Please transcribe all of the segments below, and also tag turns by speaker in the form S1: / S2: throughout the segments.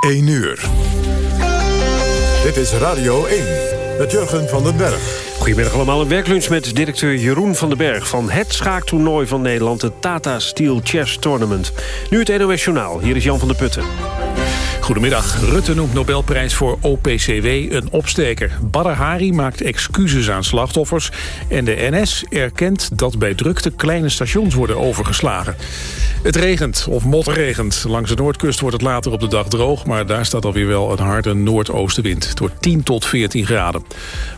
S1: 1 uur. Dit is Radio 1 met Jurgen van den Berg.
S2: Goedemiddag allemaal. Een werklunch met directeur Jeroen van den Berg... van het schaaktoernooi van Nederland, het Tata Steel Chess Tournament. Nu het NOS Journaal. Hier is Jan van der Putten.
S3: Goedemiddag. Rutte noemt Nobelprijs voor OPCW een opsteker. Badr maakt excuses aan slachtoffers. En de NS erkent dat bij drukte kleine stations worden overgeslagen. Het regent, of motregent. Langs de noordkust wordt het later op de dag droog... maar daar staat alweer wel een harde noordoostenwind. Het wordt 10 tot 14 graden.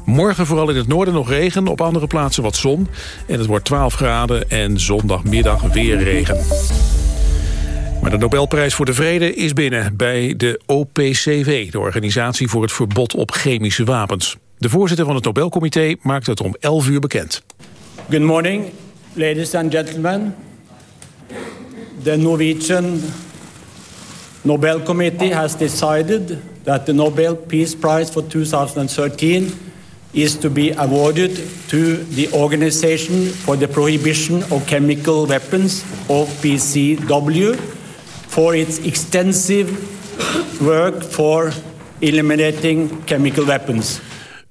S3: Morgen vooral in het noorden nog regen, op andere plaatsen wat zon. En het wordt 12 graden en zondagmiddag weer regen. Maar de Nobelprijs voor de Vrede is binnen bij de OPCW... de Organisatie voor het Verbod op Chemische Wapens. De voorzitter van het Nobelcomité maakt het om 11 uur bekend.
S4: Good morning, ladies and gentlemen. The Norwegian Nobel Committee has decided that the Nobel Peace Prize for 2013 is to be awarded to the Organization for the Prohibition of Chemical Weapons, OPCW, for its extensive work for eliminating chemical weapons.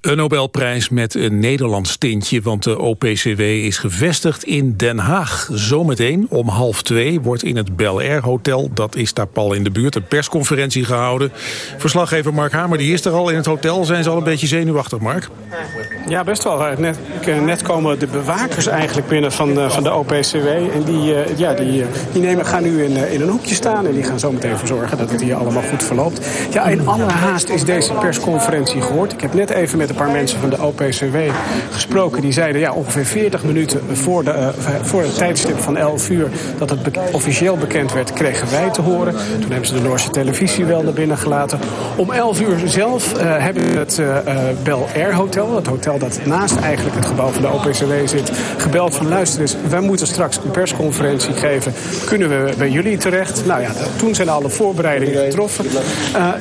S3: Een Nobelprijs met een Nederlands tintje, want de OPCW is gevestigd in Den Haag. Zometeen om half twee wordt in het Bel Air Hotel, dat is daar pal in de buurt, een persconferentie gehouden. Verslaggever Mark Hamer, die is er al in het hotel. Zijn ze al een beetje zenuwachtig, Mark?
S5: Ja, best wel. Net, net komen de bewakers eigenlijk binnen van de, van de OPCW. En die, uh, ja, die, die nemen, gaan nu in, in een hoekje staan en die gaan zo meteen ervoor zorgen dat het hier allemaal goed verloopt. Ja, in alle haast is deze persconferentie gehoord. Ik heb net even met een paar mensen van de OPCW gesproken. Die zeiden ja, ongeveer 40 minuten voor, de, uh, voor het tijdstip van 11 uur... dat het officieel bekend werd, kregen wij te horen. Toen hebben ze de Noorse televisie wel naar binnen gelaten. Om 11 uur zelf uh, hebben we het uh, Bel Air Hotel... het hotel dat naast eigenlijk het gebouw van de OPCW zit... gebeld van luister eens, wij moeten straks een persconferentie geven. Kunnen we bij jullie terecht? Nou ja, toen zijn alle voorbereidingen getroffen.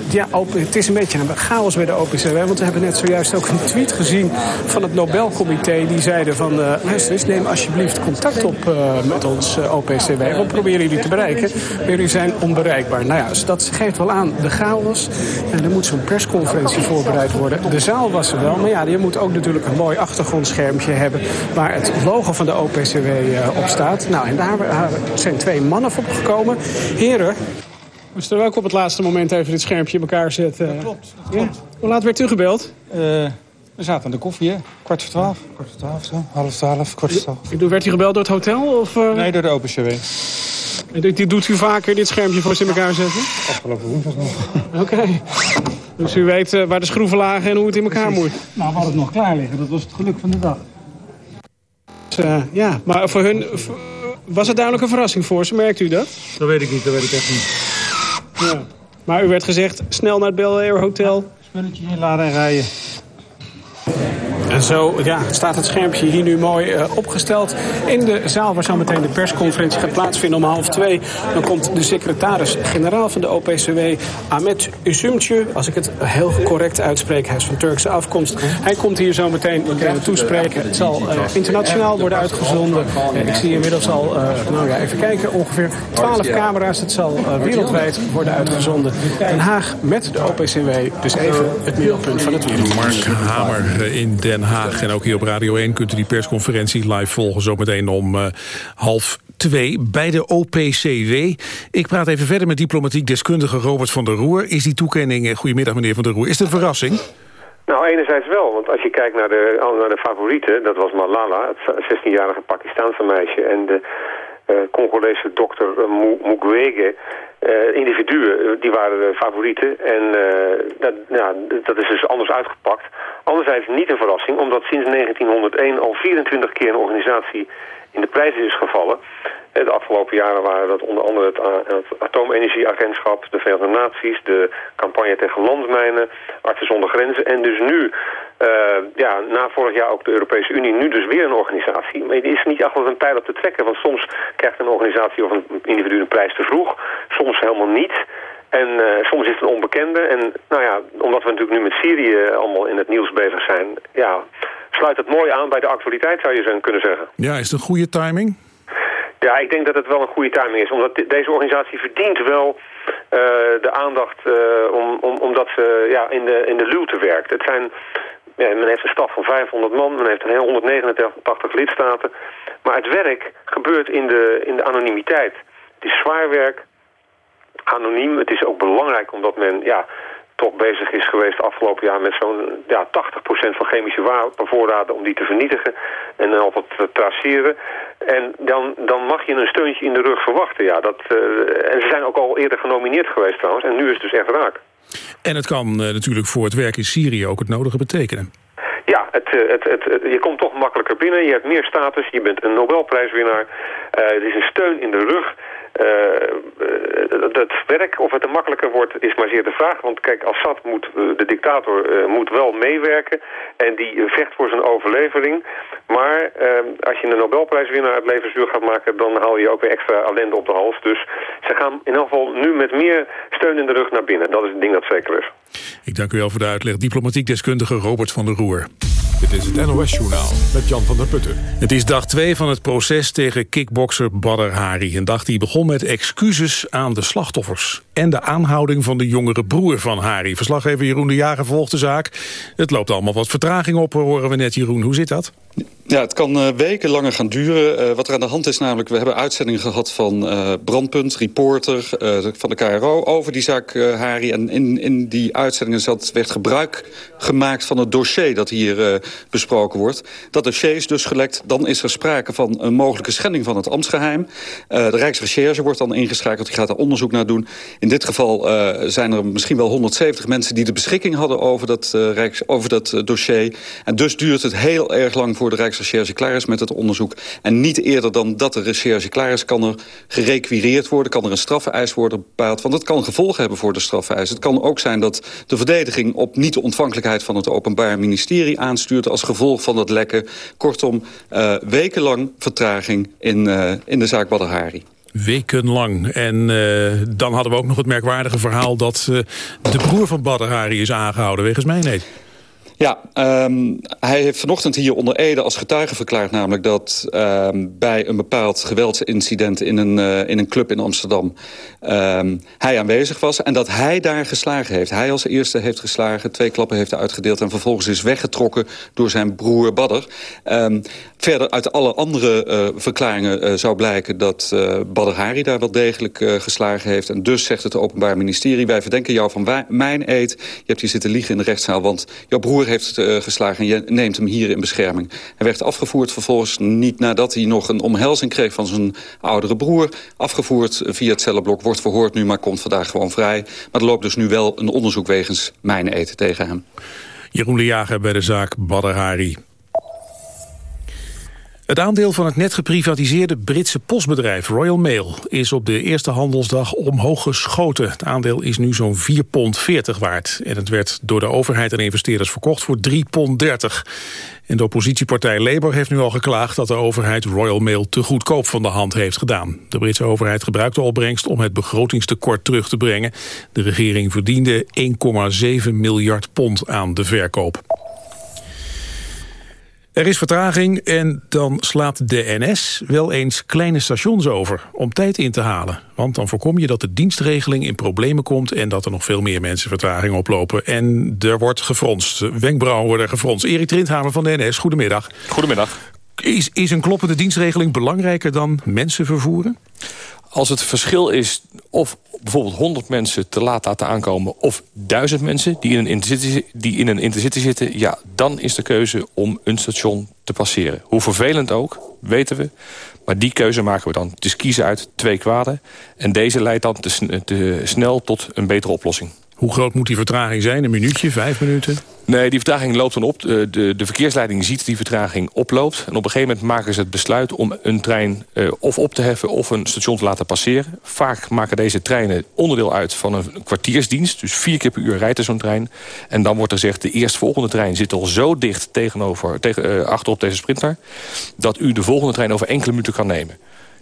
S5: ja, het is een beetje een chaos bij de OPCW... want we hebben net zojuist ook een tweet gezien van het Nobelcomité. Die zeiden van, uh, luister eens, neem alsjeblieft contact op uh, met ons uh, OPCW. We proberen jullie te bereiken, maar jullie zijn onbereikbaar. Nou ja, dus dat geeft wel aan de chaos. En er moet zo'n persconferentie voorbereid worden. De zaal was er wel, maar ja, je moet ook natuurlijk een mooi achtergrondschermpje hebben... waar het logo van de OPCW op staat. Nou, en daar zijn twee mannen voor gekomen. Heren, Moest er ook op het laatste moment even dit schermpje in elkaar zetten?
S6: Dat klopt. Dat klopt.
S5: Ja? Hoe laat werd u gebeld?
S6: Uh, we zaten aan de koffie, hè? Kwart voor twaalf. Kwart voor twaalf, zo. Half twaalf, kwart voor twaalf.
S5: Werd u gebeld door het hotel? Of, uh...
S6: Nee, door de OpenCW.
S5: En dit doet u vaker, dit schermpje voor in elkaar zetten?
S6: Afgelopen woensdag nog.
S5: Oké. Okay. Dus u weet uh, waar de schroeven lagen en hoe het in elkaar
S6: Precies.
S5: moet?
S6: Nou, we hadden het nog klaar liggen. Dat was het geluk van de dag.
S5: Dus, ja, maar voor hun... Was het duidelijk een verrassing voor ze? Merkt u dat?
S6: Dat weet ik niet, dat weet ik echt niet.
S5: Maar u werd gezegd, snel naar het Bel Air Hotel.
S6: Spulletje inladen en rijden.
S5: Zo ja, staat het schermpje hier nu mooi uh, opgesteld. In de zaal waar zo meteen de persconferentie gaat plaatsvinden om half twee. Dan komt de secretaris-generaal van de OPCW, Ahmet Usumcu. Als ik het heel correct uitspreek, hij is van Turkse afkomst. Hij komt hier zo meteen uh, toespreken. Het zal uh, internationaal worden uitgezonden. ik zie inmiddels al, nou ja, even kijken, ongeveer 12 camera's. Het zal wereldwijd worden uitgezonden. Den Haag met de OPCW. Dus even het middelpunt van het wereld.
S3: Mark Hamer in Den Haag. En ook hier op Radio 1 kunt u die persconferentie live volgen... zometeen om uh, half twee bij de OPCW. Ik praat even verder met diplomatiek deskundige Robert van der Roer. Is die toekenning, uh, goedemiddag meneer van der Roer, is het een verrassing?
S7: Nou, enerzijds wel, want als je kijkt naar de, naar de favorieten... dat was Malala, het 16-jarige Pakistaanse meisje... en de Congolese dokter Mukwege... Uh, individuen, die waren de favorieten. En dat, ja, dat is dus anders uitgepakt. Anderzijds niet een verrassing, omdat sinds 1901 al 24 keer een organisatie in de prijzen is gevallen. De afgelopen jaren waren dat onder andere het, het Atoomenergieagentschap, de Verenigde Naties, de campagne tegen landmijnen, Artsen zonder Grenzen. En dus nu, uh, ja, na vorig jaar ook de Europese Unie, nu dus weer een organisatie. Maar het is niet achter een pijl op te trekken, want soms krijgt een organisatie of een individu een prijs te vroeg, soms helemaal niet. En soms is het een onbekende. En nou ja, omdat we natuurlijk nu met Syrië allemaal in het nieuws bezig zijn... ja, sluit het mooi aan bij de actualiteit, zou je zo kunnen zeggen.
S3: Ja, is het een goede timing?
S7: Ja, ik denk dat het wel een goede timing is. Omdat deze organisatie verdient wel de aandacht om, om, omdat ze ja, in, de, in de luwte werkt. Het zijn, ja, men heeft een staf van 500 man, men heeft 189 lidstaten. Maar het werk gebeurt in de, in de anonimiteit. Het is zwaar werk, anoniem. Het is ook belangrijk omdat men ja, toch bezig is geweest afgelopen jaar met zo'n ja, 80% van chemische wapenvoorraden om die te vernietigen en dan altijd te traceren. En dan, dan mag je een steuntje in de rug verwachten. Ja, dat, uh, en ze zijn ook al eerder genomineerd geweest trouwens en nu is het dus echt raak.
S3: En het kan uh, natuurlijk voor het werk in Syrië ook het nodige betekenen.
S7: Ja, het, eh, het, het, je komt toch makkelijker binnen. Je hebt meer status. Je bent een Nobelprijswinnaar. Uh, het is een steun in de rug. Uh, het werk, of het er makkelijker wordt, is maar zeer de vraag. Want kijk, Assad moet, de dictator moet wel meewerken. En die vecht voor zijn overlevering. Maar als je een Nobelprijswinnaar het levensduur gaat maken... dan haal je ook weer extra ellende op de hals. Dus ze gaan in elk geval nu met meer steun in de rug naar binnen. Dat is het ding dat zeker is.
S3: Ik dank u wel voor de uitleg. Diplomatiek deskundige Robert van der Roer.
S1: Dit is het NOS-journaal met Jan van der Putten.
S3: Het is dag 2 van het proces tegen kickbokser Badr Hari. Een dag die begon met excuses aan de slachtoffers... en de aanhouding van de jongere broer van Hari. Verslaggever Jeroen de Jager volgt de zaak. Het loopt allemaal wat vertraging op, horen we net, Jeroen. Hoe zit dat?
S8: Ja, het kan uh, weken langer gaan duren. Uh, wat er aan de hand is namelijk, we hebben uitzendingen gehad van uh, Brandpunt, Reporter, van de KRO over die zaak Hari. En in, in die uitzendingen zat, werd gebruik gemaakt van het dossier dat hier besproken wordt. Dat dossier is dus gelekt, dan is er sprake van een mogelijke schending van het ambtsgeheim. de Rijksrecherche wordt dan ingeschakeld, die gaat daar onderzoek naar doen. In dit geval zijn er misschien wel 170 mensen die de beschikking hadden over dat, over dat dossier. En dus duurt het heel erg lang voor de Rijksrecherche klaar is met het onderzoek. En niet eerder dan dat de recherche klaar is... kan er gerequireerd worden, kan er een strafeis worden bepaald. Want het kan gevolgen hebben voor de strafeis. Het kan ook zijn dat de verdediging op niet-ontvankelijkheid... van het Openbaar Ministerie aanstuurt als gevolg van dat lekken. Kortom, uh, wekenlang vertraging in, uh, in de zaak Badr Hari
S3: wekenlang. En uh, dan hadden we ook nog het merkwaardige verhaal... dat de broer van Badr is aangehouden wegens mijnheid.
S8: Ja, um, hij heeft vanochtend hier onder Ede als getuige verklaard... namelijk dat um, bij een bepaald geweldsincident in een, uh, in een club in Amsterdam... Um, hij aanwezig was en dat hij daar geslagen heeft. Hij als eerste heeft geslagen, twee klappen heeft uitgedeeld... en vervolgens is weggetrokken door zijn broer Badder. verder uit alle andere uh, verklaringen uh, zou blijken... dat Badr Hari daar wel degelijk geslagen heeft. En dus zegt het Openbaar Ministerie... wij verdenken jou van mijn eet. Je hebt hier zitten liegen in de rechtszaal, want jouw broer heeft uh, geslagen... en je neemt hem hier in bescherming. Hij werd afgevoerd vervolgens niet nadat hij nog een omhelzing kreeg... van zijn oudere broer. Afgevoerd via het cellenblok, wordt verhoord nu... maar komt vandaag gewoon vrij. Maar er loopt dus nu wel een onderzoek wegens mijn eten tegen hem.
S3: Jeroen de Jager bij de zaak Badr. Het aandeel van het net geprivatiseerde Britse postbedrijf Royal Mail is op de eerste handelsdag omhoog geschoten. Het aandeel is nu zo'n 4,40 pond waard. En het werd door de overheid en investeerders verkocht voor 3,30 pond. En de oppositiepartij Labour heeft nu al geklaagd dat de overheid Royal Mail te goedkoop van de hand heeft gedaan. De Britse overheid gebruikt de opbrengst om het begrotingstekort terug te brengen. De regering verdiende 1,7 miljard pond aan de verkoop. Er is vertraging en dan slaat de NS wel eens kleine stations over om tijd in te halen. Want dan voorkom je dat de dienstregeling in problemen komt... en dat er nog veel meer mensen vertraging oplopen. En er wordt gefronst. Wenkbrauwen worden gefronst. Erik Trindhamer van de NS, goedemiddag.
S9: Goedemiddag.
S3: Is, is een kloppende dienstregeling belangrijker dan mensen vervoeren?
S9: Als het verschil is of bijvoorbeeld 100 mensen te laat laten aankomen... of 1000 mensen die in, een intercity, die in een intercity zitten... ja, dan is de keuze om een station te passeren. Hoe vervelend ook, weten we. Maar die keuze maken we dan. Is kiezen uit twee kwaden. En deze leidt dan te snel tot een betere oplossing.
S3: Hoe groot moet die vertraging zijn? Een minuutje, vijf minuten?
S9: Nee, die vertraging loopt dan op. De, de, de, verkeersleiding ziet die vertraging oploopt. En op een gegeven moment maken ze het besluit om een trein uh, of op te heffen... of een station te laten passeren. Vaak maken deze treinen onderdeel uit van een kwartiersdienst. Dus vier keer per uur rijdt er zo'n trein. En dan wordt er gezegd, de eerstvolgende trein zit al zo dicht tegenover, tegen, uh, achterop deze sprinter... dat u de volgende trein over enkele minuten kan nemen.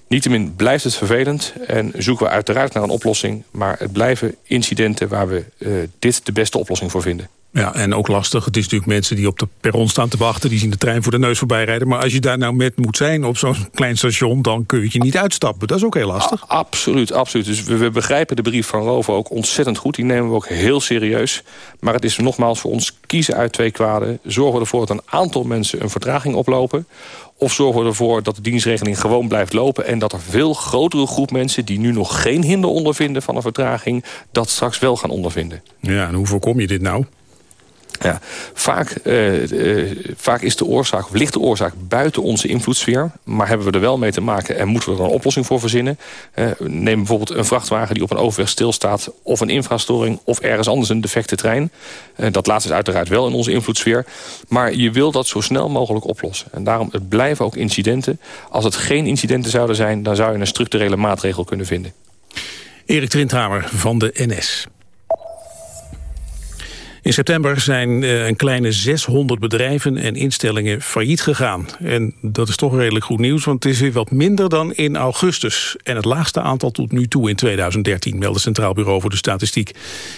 S9: Niettemin blijft het vervelend en zoeken we uiteraard naar een oplossing. Maar het blijven incidenten waar we uh, dit de beste oplossing voor vinden.
S3: Ja, en ook lastig. Het is natuurlijk mensen die op de perron staan te wachten... die zien de trein voor de neus voorbij rijden. Maar als je daar nou met moet zijn op zo'n klein station... dan kun je je niet uitstappen. Dat is ook heel lastig.
S9: absoluut, absoluut. Dus we, we, begrijpen de brief van Rovo ook ontzettend goed. Die nemen we ook heel serieus. Maar het is nogmaals voor ons kiezen uit twee kwaden. Zorgen ervoor dat een aantal mensen een vertraging oplopen... Of zorgen we ervoor dat de dienstregeling gewoon blijft lopen... en dat er veel grotere groep mensen die nu nog geen hinder ondervinden van een vertraging... dat straks wel gaan ondervinden.
S3: Ja, en hoe voorkom je dit nou?
S9: Ja, vaak, uh, uh, vaak is de oorzaak, of ligt de oorzaak buiten onze invloedssfeer. Maar hebben we er wel mee te maken en moeten we er een oplossing voor verzinnen. Uh, neem bijvoorbeeld een vrachtwagen die op een overweg stilstaat... of een infrastoring of ergens anders een defecte trein. dat laatste is uiteraard wel in onze invloedssfeer. Maar je wil dat zo snel mogelijk oplossen. En daarom het blijven ook incidenten. Als het geen incidenten zouden zijn... dan zou je een structurele maatregel kunnen vinden.
S3: Erik Trindhamer van de NS. In september zijn eh, een kleine 600 bedrijven en instellingen failliet gegaan. En dat is toch redelijk goed nieuws, want het is weer wat minder dan in augustus. En het laagste aantal tot nu toe in 2013, meldt het Centraal Bureau voor de Statistiek.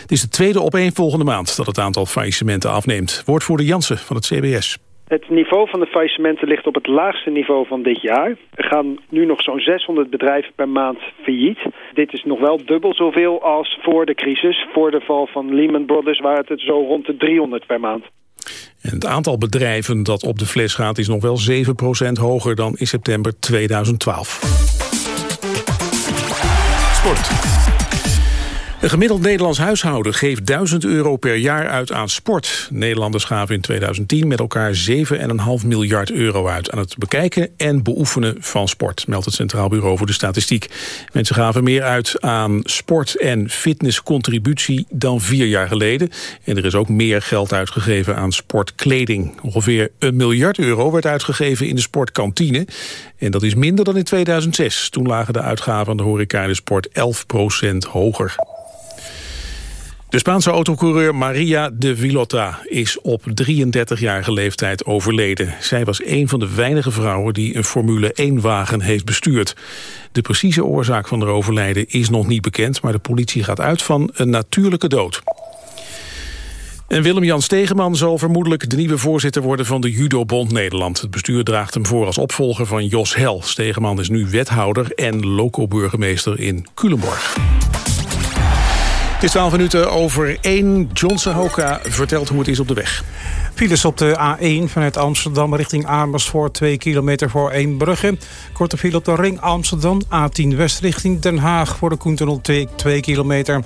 S3: Het is de tweede opeenvolgende maand dat het aantal faillissementen afneemt. Woordvoerder Jansen van het CBS.
S10: Het niveau van de faillissementen ligt op het laagste niveau van dit jaar. Er gaan nu nog zo'n 600 bedrijven per maand failliet. Dit is nog wel dubbel zoveel als voor de crisis. Voor de val van Lehman Brothers waren het zo rond de 300 per maand.
S3: En het aantal bedrijven dat op de fles gaat is nog wel 7% hoger dan in september 2012. Sport. Een gemiddeld Nederlands huishouden geeft 1000 euro per jaar uit aan sport. Nederlanders gaven in 2010 met elkaar 7,5 miljard euro uit... aan het bekijken en beoefenen van sport, meldt het Centraal Bureau voor de Statistiek. Mensen gaven meer uit aan sport- en fitnesscontributie dan vier jaar geleden. En er is ook meer geld uitgegeven aan sportkleding. Ongeveer een miljard euro werd uitgegeven in de sportkantine. En dat is minder dan in 2006. Toen lagen de uitgaven aan de horeca en de sport 11% hoger. De Spaanse autocoureur Maria de Villota is op 33-jarige leeftijd overleden. Zij was een van de weinige vrouwen die een Formule 1-wagen heeft bestuurd. De precieze oorzaak van haar overlijden is nog niet bekend... maar de politie gaat uit van een natuurlijke dood. En Willem-Jan Stegeman zal vermoedelijk de nieuwe voorzitter worden van de Judo-bond Nederland. Het bestuur draagt hem voor als opvolger van Jos Hel. Stegeman is nu wethouder en loco-burgemeester in Culemborg. Het is 12 minuten over 1. Johnson Hoka vertelt hoe het is op de weg.
S6: Files op de A1 vanuit Amsterdam richting Amersfoort. 2 kilometer voor Eembrugge. Korte file op de ring Amsterdam. A10 West richting Den Haag voor de Koentunnel 2, 2 kilometer.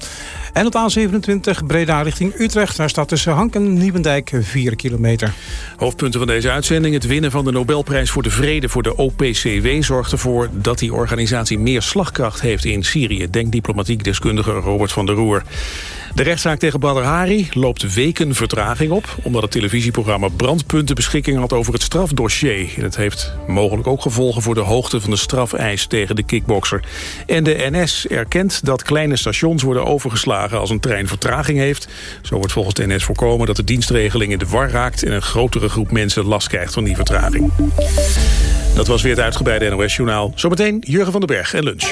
S6: En op A27 Breda richting Utrecht. Daar staat tussen Hank en Nieuwendijk 4 kilometer.
S3: Hoofdpunten van deze uitzending. Het winnen van de Nobelprijs voor de Vrede voor de OPCW... zorgt ervoor dat die organisatie meer slagkracht heeft in Syrië. Denk diplomatiek deskundige Robert van der Roer. De rechtszaak tegen Badr Hari loopt weken vertraging op... omdat het televisieprogramma Brandpunten beschikking had over het strafdossier. En het heeft mogelijk ook gevolgen voor de hoogte van de strafeis tegen de kickbokser. En de NS erkent dat kleine stations worden overgeslagen als een trein vertraging heeft. Zo wordt volgens de NS voorkomen dat de dienstregeling in de war raakt... en een grotere groep mensen last krijgt van die vertraging. Dat was weer het uitgebreide NOS-journaal. Zometeen Jurgen van den Berg en lunch.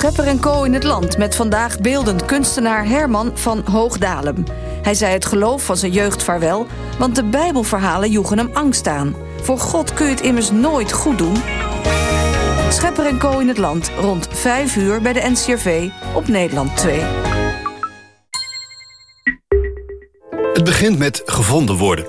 S11: Schepper en Co in het land met vandaag beeldend kunstenaar Herman van Hoogdalem. Hij zei het geloof van zijn jeugd vaarwel, want de bijbelverhalen joegen hem angst aan. Voor God kun je het immers nooit goed doen. Schepper en Co in het land, rond 5 uur bij de NCRV op Nederland 2.
S12: Het begint met gevonden worden.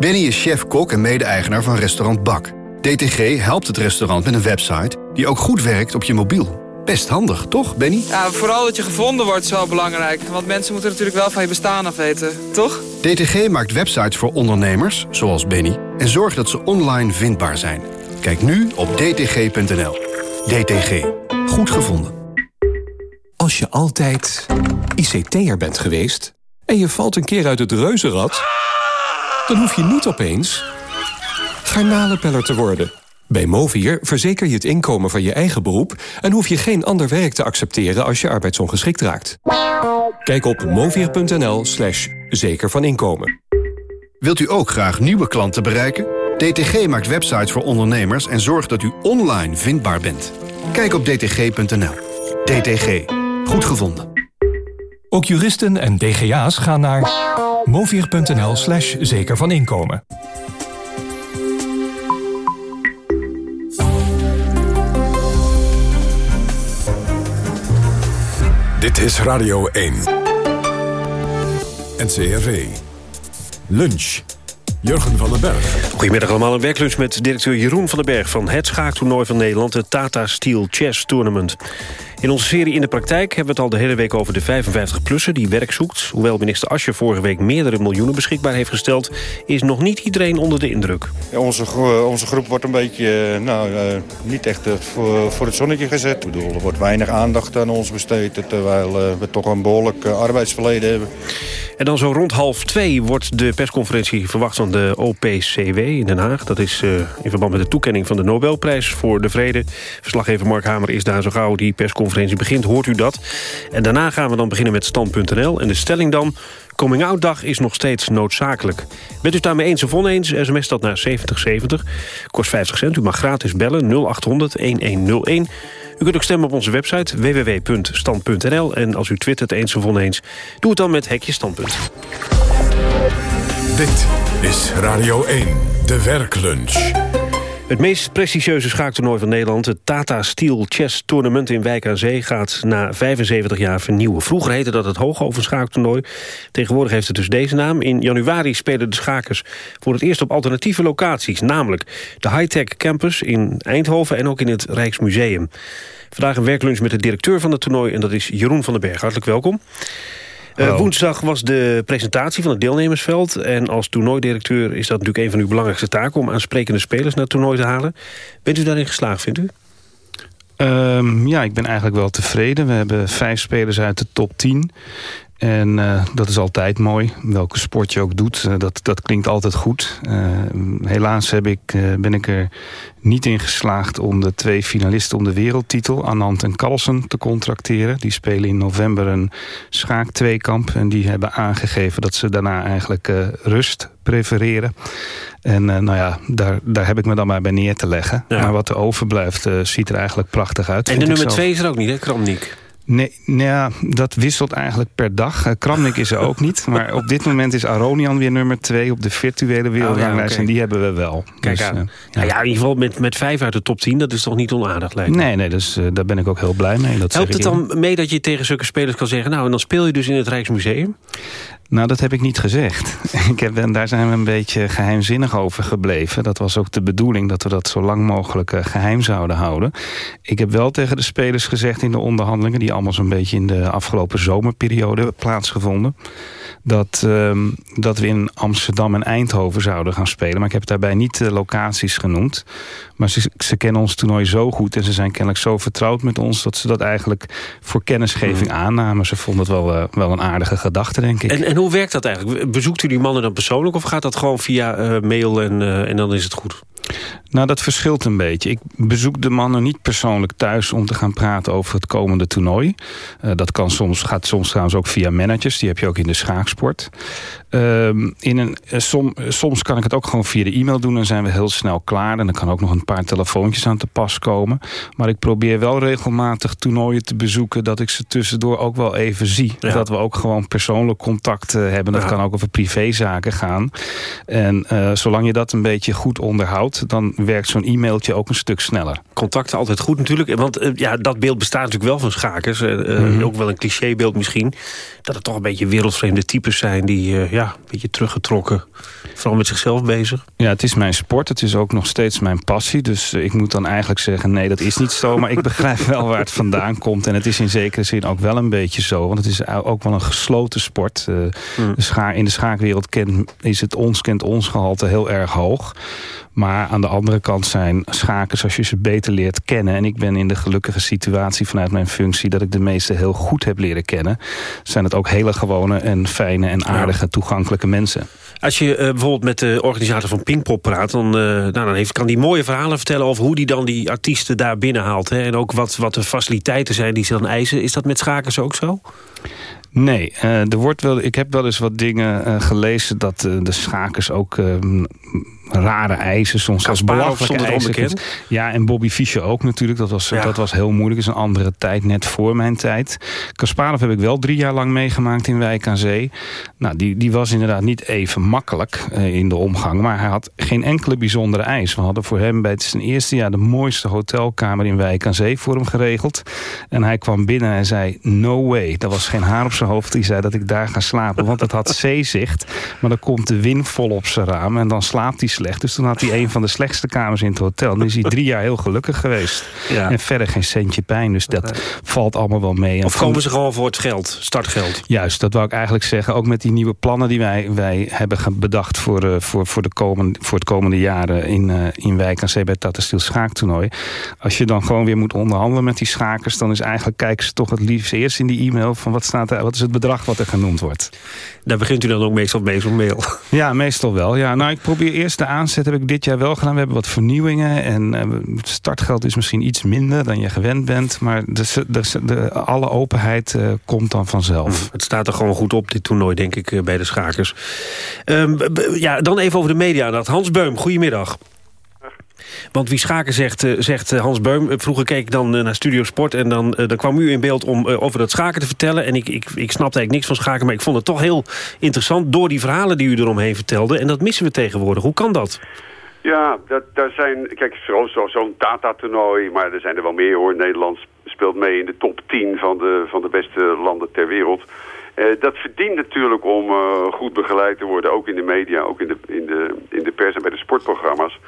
S12: Benny is chef-kok en mede-eigenaar van restaurant Bak. DTG helpt het restaurant met een website die ook goed werkt op je mobiel. Best handig, toch, Benny?
S13: Ja, vooral dat je gevonden wordt is wel belangrijk. Want mensen moeten natuurlijk wel van je bestaan af weten, toch?
S12: DTG maakt websites voor ondernemers, zoals Benny... en zorgt dat ze online vindbaar zijn. Kijk nu op dtg.nl. DTG. Goed gevonden.
S14: Als je altijd ICT'er bent geweest en je valt een keer uit het reuzenrad... dan hoef je niet opeens garnalenpeller te worden. Bij Movier verzeker je het inkomen van je eigen beroep... en hoef je geen ander werk te accepteren als je arbeidsongeschikt raakt. Kijk op movier.nl slash zeker van inkomen.
S12: Wilt u ook graag nieuwe klanten bereiken? DTG maakt websites voor ondernemers en zorgt dat u online vindbaar bent. Kijk op dtg.nl. DTG. Goed gevonden.
S15: Ook juristen en DGA's gaan naar movier.nl slash zeker van inkomen.
S1: Dit is Radio 1. NCRV. Lunch. Jurgen van den Berg.
S2: Goedemiddag allemaal, een werklunch met directeur Jeroen van den Berg... van het schaaktoernooi van Nederland, het Tata Steel Chess Tournament. In onze serie In de Praktijk hebben we het al de hele week over de 55-plusser die werk zoekt. Hoewel minister Asje vorige week meerdere miljoenen beschikbaar heeft gesteld... is nog niet iedereen onder de indruk.
S16: Onze, onze groep wordt een beetje nou, uh, niet echt voor, voor, het zonnetje gezet. Ik bedoel, er wordt weinig aandacht aan ons besteed... terwijl we toch een behoorlijk arbeidsverleden hebben.
S2: En dan zo rond half twee wordt de persconferentie verwacht van de OPCW in Den Haag. Dat is in verband met de toekenning van de Nobelprijs voor de Vrede. Verslaggever Mark Hamer is daar zo gauw die persconferentie begint, hoort u dat. En daarna gaan we dan beginnen met stand.nl. En de stelling dan, coming out dag is nog steeds noodzakelijk. Bent u het daarmee eens of oneens, sms dat naar 7070. Kost 50 cent, u mag gratis bellen 0800 1101. U kunt ook stemmen op onze website www.stand.nl. En als u twittert eens of oneens, doe het dan met Hekje Standpunt.
S1: Dit is Radio 1, de werklunch.
S2: Het meest prestigieuze schaaktoernooi van Nederland... het Tata Steel Chess Tournament in Wijk aan Zee... gaat na 75 jaar vernieuwen. Vroeger heette dat het Hooghoven schaaktoernooi. Tegenwoordig heeft het dus deze naam. In januari spelen de schakers voor het eerst op alternatieve locaties. Namelijk de Hightech Campus in Eindhoven... en ook in het Rijksmuseum. Vandaag een werklunch met de directeur van het toernooi... en dat is Jeroen van den Berg. Hartelijk welkom. Uh, woensdag was de presentatie van het deelnemersveld. En als toernooidirecteur is dat natuurlijk een van uw belangrijkste taken... om aansprekende spelers naar het toernooi te halen. Bent u daarin geslaagd, vindt u?
S17: Um, ja, ik ben eigenlijk wel tevreden. We hebben vijf spelers uit de top 10. En uh, dat is altijd mooi. Welke sport je ook doet, uh, dat, dat klinkt altijd goed. Uh, helaas heb ik, ben ik er niet in geslaagd om de twee finalisten om de wereldtitel... Anand en Carlsen te contracteren. Die spelen in november een schaak-tweekamp. En die hebben aangegeven dat ze daarna eigenlijk rust prefereren. En nou ja, daar, daar heb ik me dan maar bij neer te leggen. Ja. Maar wat er overblijft ziet er eigenlijk prachtig uit.
S2: En de nummer twee is er ook niet, hè, Kramnik?
S17: Nee, nou ja, dat wisselt eigenlijk per dag. Uh, Kramnik is er ook niet. Maar op dit moment is Aronian weer nummer twee op de virtuele wereldranglijst. Oh, ja, okay. En die hebben we wel.
S2: Kijk dus, aan. Uh, ja. Nou ja, in ieder geval met, met vijf uit de top 10. Dat is toch niet onaardig lijkt
S17: Nee, nee dus, uh, daar ben ik ook heel blij mee. Dat
S2: Helpt het dan mee dat je tegen zulke spelers kan zeggen... nou, en dan speel je dus in het Rijksmuseum?
S17: Nou, dat heb ik niet gezegd. ik heb, en daar zijn we een beetje geheimzinnig over gebleven. Dat was ook de bedoeling dat we dat zo lang mogelijk geheim zouden houden. Ik heb wel tegen de spelers gezegd in de onderhandelingen... die allemaal zo'n beetje in de afgelopen zomerperiode plaatsgevonden... Dat, uh, dat we in Amsterdam en Eindhoven zouden gaan spelen. Maar ik heb daarbij niet de locaties genoemd. Maar ze, ze kennen ons toernooi zo goed... en ze zijn kennelijk zo vertrouwd met ons... dat ze dat eigenlijk voor kennisgeving mm. aannamen. Ze vonden het wel, uh, wel een aardige gedachte, denk ik.
S2: En, en hoe werkt dat eigenlijk? Bezoekt u die mannen dan persoonlijk... of gaat dat gewoon via uh, mail en, uh, en dan is het goed?
S17: Nou, dat verschilt een beetje. Ik bezoek de mannen niet persoonlijk thuis om te gaan praten over het komende toernooi. Uh, dat kan soms, gaat soms trouwens ook via managers. Die heb je ook in de schaaksport. Uh, in een, uh, som, soms kan ik het ook gewoon via de e-mail doen. Dan zijn we heel snel klaar. En dan kan ook nog een paar telefoontjes aan te pas komen. Maar ik probeer wel regelmatig toernooien te bezoeken... dat ik ze tussendoor ook wel even zie. Ja. Dat we ook gewoon persoonlijk contact hebben. Dat ja. kan ook over privézaken gaan. En zolang je dat een beetje goed onderhoudt... dan werkt zo'n e-mailtje ook een stuk sneller.
S2: Contacten altijd goed natuurlijk. Want uh, ja, dat beeld bestaat natuurlijk wel van schakers. Uh, mm -hmm. Ook wel een clichébeeld misschien. Dat het toch een beetje wereldvreemde types zijn... die uh, ja, een beetje teruggetrokken, vooral met zichzelf bezig.
S17: Ja, het is mijn sport. Het is ook nog steeds mijn passie. Dus ik moet dan eigenlijk zeggen, nee, dat is niet zo. Maar ik begrijp wel waar het vandaan komt. En het is in zekere zin ook wel een beetje zo. Want het is ook wel een gesloten sport. Mm. De scha in de schaakwereld kent, is het ons kent ons gehalte heel erg hoog. Maar aan de andere kant zijn schakers, als je ze beter leert kennen... en ik ben in de gelukkige situatie vanuit mijn functie... dat ik de meeste heel goed heb leren kennen... zijn het ook hele gewone en fijne en aardige toegankelijke mensen.
S2: Als je uh, bijvoorbeeld met de organisator van Pinkpop praat... dan, uh, nou, dan heeft, kan die mooie verhalen vertellen over hoe die dan die artiesten daar binnenhaalt. Hè? En ook wat, wat de faciliteiten zijn die ze dan eisen. Is dat met schakers ook zo?
S17: Nee, uh, er wordt wel, ik heb wel eens wat dingen gelezen... dat de schakers ook ehm, rare eisen. Soms als belachelijke eisen. Ja, en Bobby Fischer ook natuurlijk. Dat was, dat was heel moeilijk. Is een andere tijd, net voor mijn tijd. Kasparov heb ik wel drie jaar lang meegemaakt in Wijk aan Zee. Nou, die, die was inderdaad niet even makkelijk uh, in de omgang. Maar hij had geen enkele bijzondere eis. We hadden voor hem bij zijn eerste jaar de mooiste hotelkamer in Wijk aan Zee voor hem geregeld. En hij kwam binnen en zei, no way. Dat was geen haar op zijn hoofd. Die zei dat ik daar ga slapen. Want het had zeezicht. Maar dan komt de wind vol op zijn raam. En dan slaapt hij slecht. Dus toen had hij een van de slechtste kamers in het hotel. Dan is hij drie jaar heel gelukkig geweest. Ja. En verder geen centje pijn. Dus dat valt allemaal wel mee.
S2: Of komen ze gewoon voor het geld, startgeld?
S17: Juist, dat wou ik eigenlijk zeggen. Ook met die nieuwe plannen die wij, wij hebben bedacht... voor, uh, voor, voor, de komende, voor het komende jaren in, uh, in Wijk aan Zee bij Tata Steel Schaaktoernooi. Als je dan gewoon weer moet onderhandelen met die schakers... dan is eigenlijk, kijken ze toch het liefst eerst in die e-mail... van wat, staat er, wat is het bedrag wat er genoemd wordt.
S2: Daar begint u dan ook meestal mee zo'n mail?
S17: Ja, meestal wel. Ja, nou, ik probeer eerst de aanzet heb ik dit jaar wel gedaan. We hebben wat vernieuwingen en uh, het startgeld is misschien iets minder dan je gewend bent. Maar de, de, alle openheid uh, komt dan vanzelf.
S2: Mm, het staat er gewoon goed op, dit toernooi, denk ik, uh, bij de schakers. Um, ja, dan even over de media. Dat Hans Beum, goedemiddag. Want wie schaken zegt, uh, zegt Hans Beum. Vroeger keek ik dan naar Studio Sport en dan, dan kwam u in beeld om over dat schaken te vertellen. En ik, ik, ik snapte eigenlijk niks van schaken, maar ik vond het toch heel interessant... door die verhalen die u eromheen vertelde. En dat missen we tegenwoordig. Hoe kan dat?
S18: Ja, dat, daar zijn, kijk, zo'n zo, zo Tata-toernooi, maar er zijn er wel meer hoor. Nederland speelt mee in de top 10 van de, van de beste landen ter wereld. Dat verdient natuurlijk om goed begeleid te worden, ook in de media, ook in de, in, de, in de pers en bij de sportprogramma's.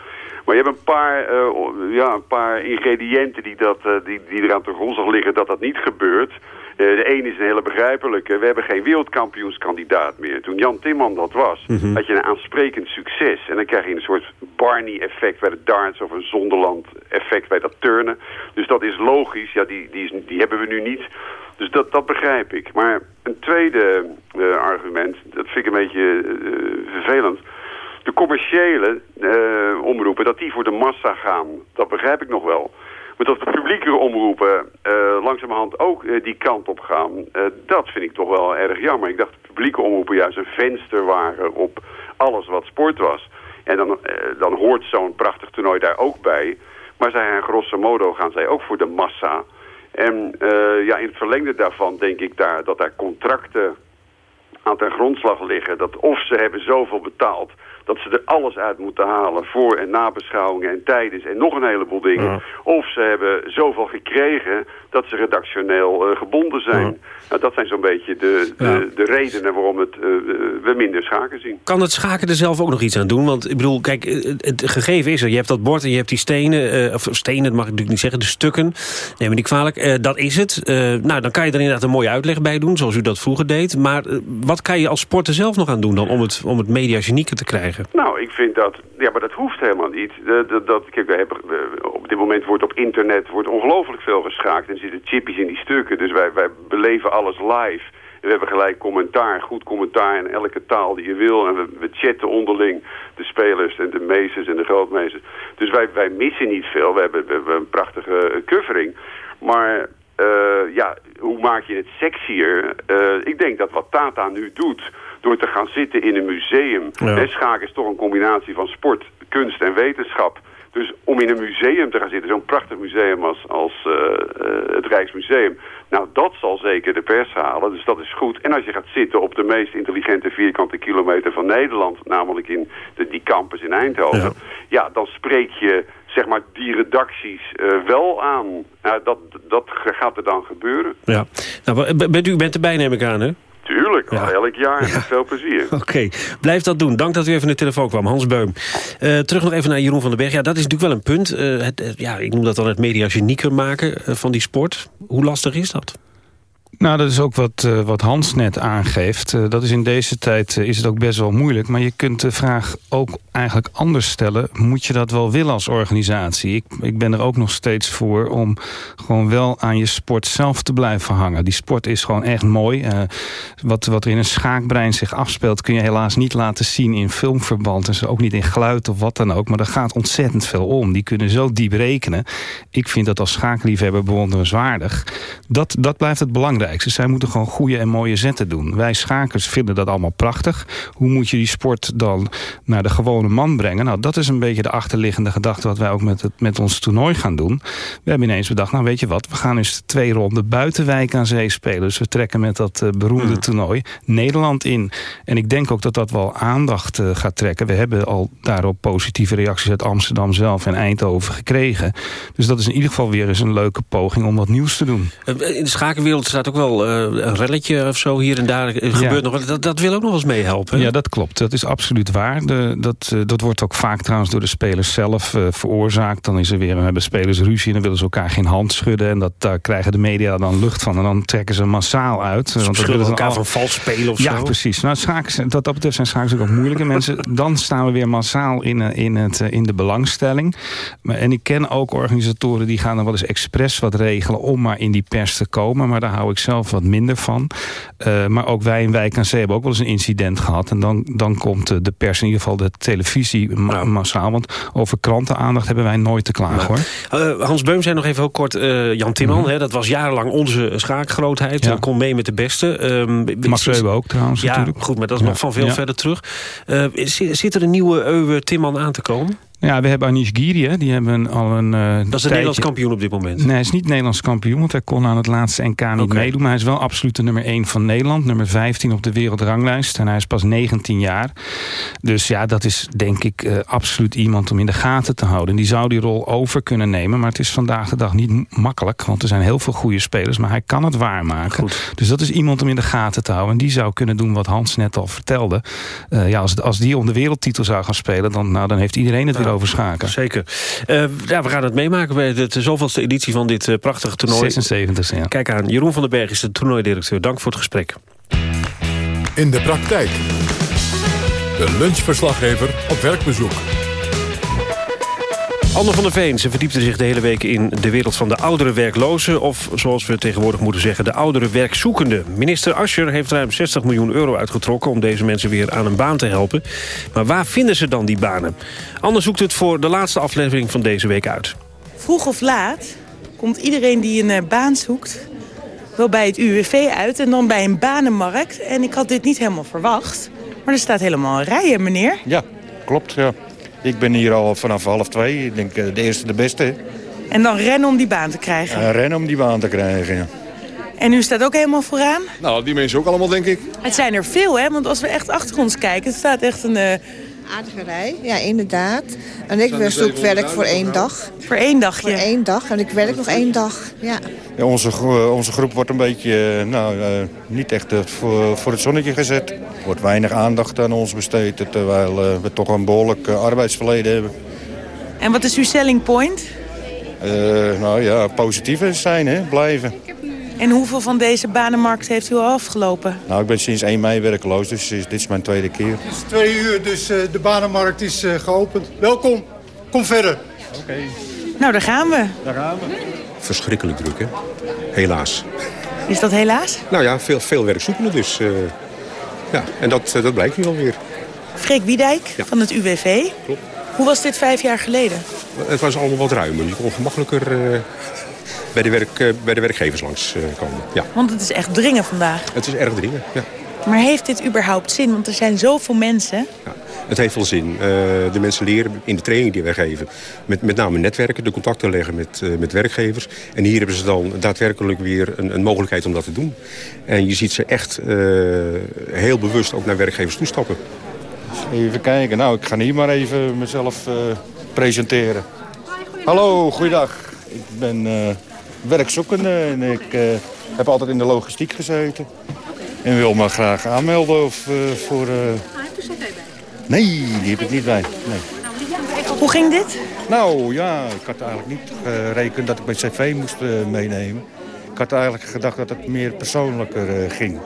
S18: Maar je hebt een paar, uh, ja, een paar ingrediënten die, dat, die, die eraan te grondslag liggen dat dat niet gebeurt. Uh, de een is een hele begrijpelijke. We hebben geen wereldkampioenskandidaat meer. Toen Jan Timman dat was, mm -hmm. had je een aansprekend succes. En dan krijg je een soort Barney-effect bij de darts... of een Zonderland-effect bij dat turnen. Dus dat is logisch. Ja, die, die, is, die hebben we nu niet. Dus dat, dat begrijp ik. Maar een tweede uh, argument, dat vind ik een beetje uh, vervelend... De commerciële omroepen, dat die voor de massa gaan, dat begrijp ik nog wel... Maar dat de publieke omroepen uh, langzamerhand ook uh, die kant op gaan, dat vind ik toch wel erg jammer. Ik dacht dat publieke omroepen juist een venster waren op alles wat sport was. En dan, dan hoort zo'n prachtig toernooi daar ook bij. Maar zij, grosso modo gaan zij ook voor de massa. En ja, in het verlengde daarvan denk ik daar, dat daar contracten aan ten grondslag liggen. Dat of ze hebben zoveel betaald dat ze er alles uit moeten halen voor- en nabeschouwingen en tijdens en nog een heleboel dingen. Ja. Of ze hebben zoveel gekregen dat ze redactioneel uh, gebonden zijn. Ja. Nou, dat zijn zo'n beetje de, de, ja. de, redenen waarom het, uh, we minder schaken zien.
S2: Kan het schaken er zelf ook nog iets aan doen? Want ik bedoel, kijk, het gegeven is er. Je hebt dat bord en je hebt die stenen, uh, of stenen, dat mag ik natuurlijk niet zeggen, de stukken. Neem me niet kwalijk. dat is het. nou, dan kan je er inderdaad een mooie uitleg bij doen, zoals u dat vroeger deed. Maar wat kan je als sporter zelf nog aan doen dan om het, om het mediagenieke te krijgen?
S18: Nou, ik vind dat... Ja, maar dat hoeft helemaal niet. Dat, dat, kijk, we hebben, op dit moment wordt op internet wordt ongelooflijk veel geschaakt. En zitten chippies in die stukken. Dus wij, wij beleven alles live. En we hebben gelijk commentaar, goed commentaar in elke taal die je wil. En we, we chatten onderling, de spelers en de meesters en de grootmeesters. Dus wij, wij missen niet veel. We hebben, we een prachtige covering. Maar uh, ja, hoe maak je het sexier? Uh, ik denk dat wat Tata nu doet door te gaan zitten in een museum. Ja. Schaak is toch een combinatie van sport, kunst en wetenschap. Dus om in een museum te gaan zitten, zo'n prachtig museum als, als uh, uh, het Rijksmuseum... nou, dat zal zeker de pers halen, dus dat is goed. En als je gaat zitten op de meest intelligente vierkante kilometer van Nederland... namelijk in de, die campus in Eindhoven... Ja. ja, dan spreek je zeg maar die redacties uh, wel aan. Nou, dat, dat gaat er dan gebeuren.
S2: Ja. Nou, bent u bent erbij, neem ik aan, hè?
S18: Tuurlijk, ja. elk jaar veel plezier.
S2: Oké, okay. blijf dat doen. Dank dat u even in de telefoon kwam, Hans Beum. Uh, terug nog even naar Jeroen van den Berg. Ja, dat is natuurlijk wel een punt. Uh, het, ja, ik noem dat dan het mediagenieker maken uh, van die sport. Hoe lastig is dat?
S17: Nou, dat is ook wat, uh, wat Hans net aangeeft. Uh, dat is in deze tijd uh, is het ook best wel moeilijk. Maar je kunt de vraag ook eigenlijk anders stellen. Moet je dat wel willen als organisatie? Ik, ik ben er ook nog steeds voor om gewoon wel aan je sport zelf te blijven hangen. Die sport is gewoon echt mooi. wat, wat er in een schaakbrein zich afspeelt... kun je helaas niet laten zien in filmverband. En ook niet in geluid of wat dan ook. Maar er gaat ontzettend veel om. Die kunnen zo diep rekenen. Ik vind dat als schaakliefhebber bewonderenswaardig. Dat, dat blijft het belangrijkste. Zij moeten gewoon goede en mooie zetten doen. Wij schakers vinden dat allemaal prachtig. Hoe moet je die sport dan naar de gewone man brengen? Nou, dat is een beetje de achterliggende gedachte... wat wij ook met, het, met ons toernooi gaan doen. We hebben ineens bedacht, nou weet je wat... we gaan eens twee ronden buitenwijk aan zee spelen. Dus we trekken met dat uh, beroemde mm. toernooi Nederland in. En ik denk ook dat dat wel aandacht uh, gaat trekken. We hebben al daarop positieve reacties uit Amsterdam zelf en Eindhoven gekregen. Dus dat is in ieder geval weer eens een leuke poging om wat nieuws te doen.
S2: In de schakenwereld staat ook wel uh, een relletje of zo hier en daar. Er gebeurt nog, dat, dat wil ook nog eens meehelpen.
S17: Ja, dat klopt. Dat is absoluut waar. De, dat, uh, dat wordt ook vaak trouwens door de spelers zelf veroorzaakt. Dan is er weer, hebben spelers ruzie en dan willen ze elkaar geen hand schudden. En dat, daar krijgen de media dan lucht van. En dan trekken ze massaal uit.
S2: Ze want willen elkaar al... van vals spelen of
S17: ja,
S2: zo.
S17: Ja, precies. Nou, dat, dat betreft zijn schaken ook moeilijke mensen. Dan staan we weer massaal in, in, het, in de belangstelling. En ik ken ook organisatoren die gaan dan wel eens expres wat regelen... om maar in die pers te komen. Maar daar hou ik zelf wat minder van. Uh, maar ook wij in Wijk aan Zee hebben ook wel eens een incident gehad. En dan, dan komt de pers, in ieder geval de televisie, ma massaal. Want over krantenaandacht hebben wij nooit te klagen,
S2: hoor. Uh, Hans Beum zei nog even heel kort, uh, Jan Timman. Mm -hmm. hè, dat was jarenlang onze schaakgrootheid. Ja. Kon mee met de beste. Um,
S17: Max Euwe ook trouwens,
S2: ja,
S17: natuurlijk.
S2: goed, maar dat is ja. nog van veel verder terug. zit er een nieuwe Euwe Timman aan te komen?
S17: Ja, we hebben Anish Giri, hè. die hebben al een uh,
S2: Dat is de Nederlands kampioen op dit moment?
S17: Nee, hij is niet Nederlands kampioen, want hij kon aan het laatste NK niet okay. meedoen. Maar hij is wel absoluut de nummer 1 van Nederland. Nummer 15 op de wereldranglijst. En hij is pas 19 jaar. Dus ja, dat is denk ik uh, absoluut iemand om in de gaten te houden. En die zou die rol over kunnen nemen. Maar het is vandaag de dag niet makkelijk. Want er zijn heel veel goede spelers. Maar hij kan het waarmaken.
S2: Goed.
S17: Dus dat is iemand om in de gaten te houden. En die zou kunnen doen wat Hans net al vertelde. Uh, ja, als, als die om de wereldtitel zou gaan spelen... dan, nou, dan heeft iedereen het weer over schaken.
S2: Zeker. Uh, ja, we gaan het meemaken bij de zoveelste editie van dit uh, prachtige toernooi.
S17: 76, ja.
S2: Kijk aan, Jeroen van den Berg is de toernooidirecteur. Dank voor het gesprek.
S1: In de praktijk. De lunchverslaggever op werkbezoek.
S2: Anne van der Veen, ze verdiepte zich de hele week in de wereld van de oudere werklozen... of zoals we tegenwoordig moeten zeggen, de oudere werkzoekenden. Minister Ascher heeft ruim 60 miljoen euro uitgetrokken... om deze mensen weer aan een baan te helpen. Maar waar vinden ze dan die banen? Anne zoekt het voor de laatste aflevering van deze week uit.
S19: Vroeg of laat komt iedereen die een uh, baan zoekt... wel bij het UWV uit en dan bij een banenmarkt. En ik had dit niet helemaal verwacht. Maar er staat helemaal een rij, meneer?
S16: Ja, klopt, ja. Ik ben hier al vanaf half twee. Ik denk de eerste de beste.
S19: En dan rennen om die baan te krijgen?
S16: Uh, rennen om die baan te krijgen, ja.
S19: En u staat ook helemaal vooraan?
S16: Nou, die mensen ook allemaal, denk ik.
S19: Het zijn er veel, hè? Want als we echt achter ons kijken... het staat echt een... Uh...
S20: Aardige rij, ja, inderdaad. En ik zoek werk voor één dag.
S19: Voor één dagje?
S20: Voor één dag. En ik werk nog één dag, ja.
S16: ja onze, onze groep wordt een beetje, nou, uh, niet echt voor, voor het zonnetje gezet. Er wordt weinig aandacht aan ons besteed, terwijl uh, we toch een behoorlijk uh, arbeidsverleden hebben.
S19: En wat is uw selling point?
S16: nou ja, positief zijn, hè, blijven.
S19: En hoeveel van deze banenmarkt heeft u al afgelopen?
S16: Nou, ik ben sinds 1 mei werkloos, dus dit is mijn tweede keer.
S21: Het is twee uur, dus uh, de banenmarkt is uh, geopend. Welkom, kom verder.
S16: Oké. Okay.
S19: Nou, daar gaan we.
S16: Daar gaan we.
S22: Verschrikkelijk druk, hè? Helaas.
S19: Is dat helaas?
S22: Nou ja, veel, veel werkzoekenden dus. Uh, ja, en dat, dat blijkt nu alweer.
S19: Freek Wiedijk ja. van het UWV.
S22: Klopt.
S19: Hoe was dit vijf jaar geleden?
S22: Het was allemaal wat ruimer. Je kon gemakkelijker bij de, werk, bij de werkgevers langs komen. Ja.
S19: Want het is echt dringen vandaag.
S22: Het is erg dringen, ja.
S19: Maar heeft dit überhaupt zin? Want er zijn zoveel mensen.
S22: Ja, het heeft wel zin. Uh, de mensen leren in de training die wij geven. Met, met name netwerken, de contacten leggen met, uh, met werkgevers. En hier hebben ze dan daadwerkelijk weer een, een mogelijkheid om dat te doen. En je ziet ze echt uh, heel bewust ook naar werkgevers toestappen.
S16: Even kijken. Nou, ik ga hier maar even mezelf presenteren. Hallo, goeiedag. Ik ben werkzoekende en ik uh, heb altijd in de logistiek gezeten. En wil me graag aanmelden of, uh, voor... Uh... Nee, die heb ik niet bij. Nee.
S19: Hoe ging dit?
S16: Nou ja, ik had eigenlijk niet gerekend dat ik mijn cv moest meenemen. Ik had eigenlijk gedacht dat het meer persoonlijker ging.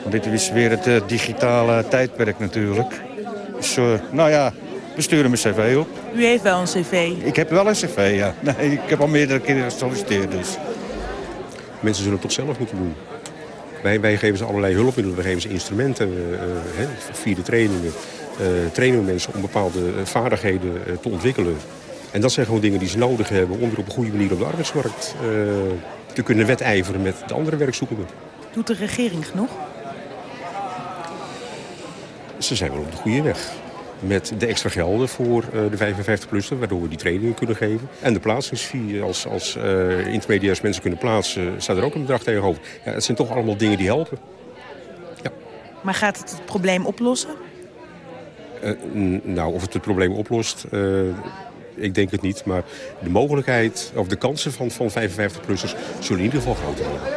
S16: Want dit is weer het digitale tijdperk natuurlijk. Dus nou ja, we sturen mijn cv op.
S19: U heeft wel een cv?
S16: Ik heb wel een cv, ja. Nee, ik heb al meerdere keren gesolliciteerd, dus.
S22: Mensen zullen het toch zelf moeten doen. Wij, wij geven ze allerlei hulpmiddelen, we geven ze instrumenten, uh, hè, via de trainingen. Uh, trainen we mensen om bepaalde vaardigheden te ontwikkelen. En dat zijn gewoon dingen die ze nodig hebben om weer op een goede manier op de arbeidsmarkt te kunnen wedijveren met de andere werkzoekenden.
S19: Doet de regering genoeg?
S22: Ze zijn wel op de goede weg met de extra gelden voor uh, de 55-plussen... waardoor we die trainingen kunnen geven. En de plaatsingsfee, als, als uh, intermediairs mensen kunnen plaatsen... staat er ook een bedrag tegenover. Ja, het zijn toch allemaal dingen die helpen.
S19: Ja. Maar gaat het het probleem oplossen?
S22: Uh, nou, of het het probleem oplost... ik denk het niet, maar de mogelijkheid of de kansen van, van 55-plussers zullen in ieder geval groter worden.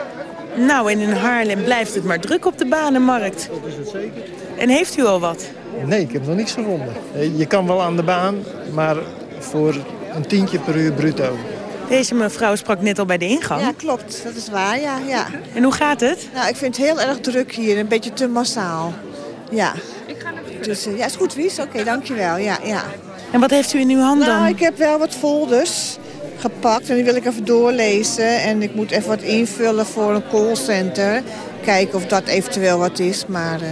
S19: Nou, en in Haarlem blijft het maar druk op de banenmarkt. Dat is het zeker. En heeft u al wat?
S23: Nee, ik heb nog niets gevonden. Je kan wel aan de baan, maar voor een tientje per uur bruto.
S19: Deze mevrouw sprak net al bij de ingang.
S20: Ja, klopt. Dat is waar, ja. ja.
S19: En hoe gaat het?
S20: Nou, ik vind het heel erg druk hier. Een beetje te massaal. Ja. Dus uh, ja, is goed, Wies. Oké, dankjewel. Ja, ja.
S19: En wat heeft u in uw hand
S20: nou,
S19: dan?
S20: Nou, ik heb wel wat folders gepakt en die wil ik even doorlezen. En ik moet even wat invullen voor een callcenter. Kijken of dat eventueel wat is, maar... Uh,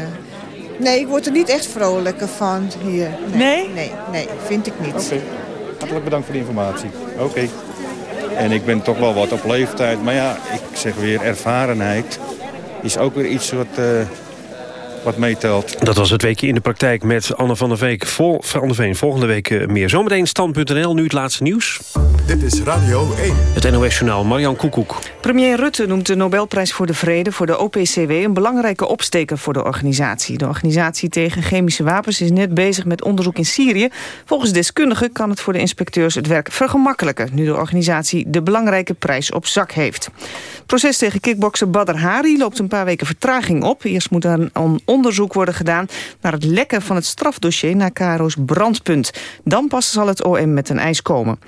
S20: Nee, ik word er niet echt vrolijker van hier.
S19: Nee?
S20: Nee, nee, vind ik niet.
S16: Oké, hartelijk bedankt voor de informatie. Oké. En ik ben toch wel wat op leeftijd. Maar ja, ik zeg weer ervarenheid is ook weer iets wat... Uh, wat meetelt.
S2: Dat was het weekje in de praktijk met Anne van der, Veek. Vol, van der Veen. Volgende week eh, meer. Zometeen stand.nl, nu het laatste nieuws.
S1: Dit is Radio 1.
S2: Het NOS-journaal, Marian Koekoek.
S24: Premier Rutte noemt de Nobelprijs voor de Vrede voor de OPCW... een belangrijke opsteker voor de organisatie. De organisatie tegen chemische wapens is net bezig met onderzoek in Syrië. Volgens deskundigen kan het voor de inspecteurs het werk vergemakkelijken... nu de organisatie de belangrijke prijs op zak heeft. Het proces tegen kickbokser Badr Hari loopt een paar weken vertraging op. Eerst moet er een onderzoek worden gedaan naar het lekken van het strafdossier... naar Karo's brandpunt. Dan pas zal het OM met een eis komen.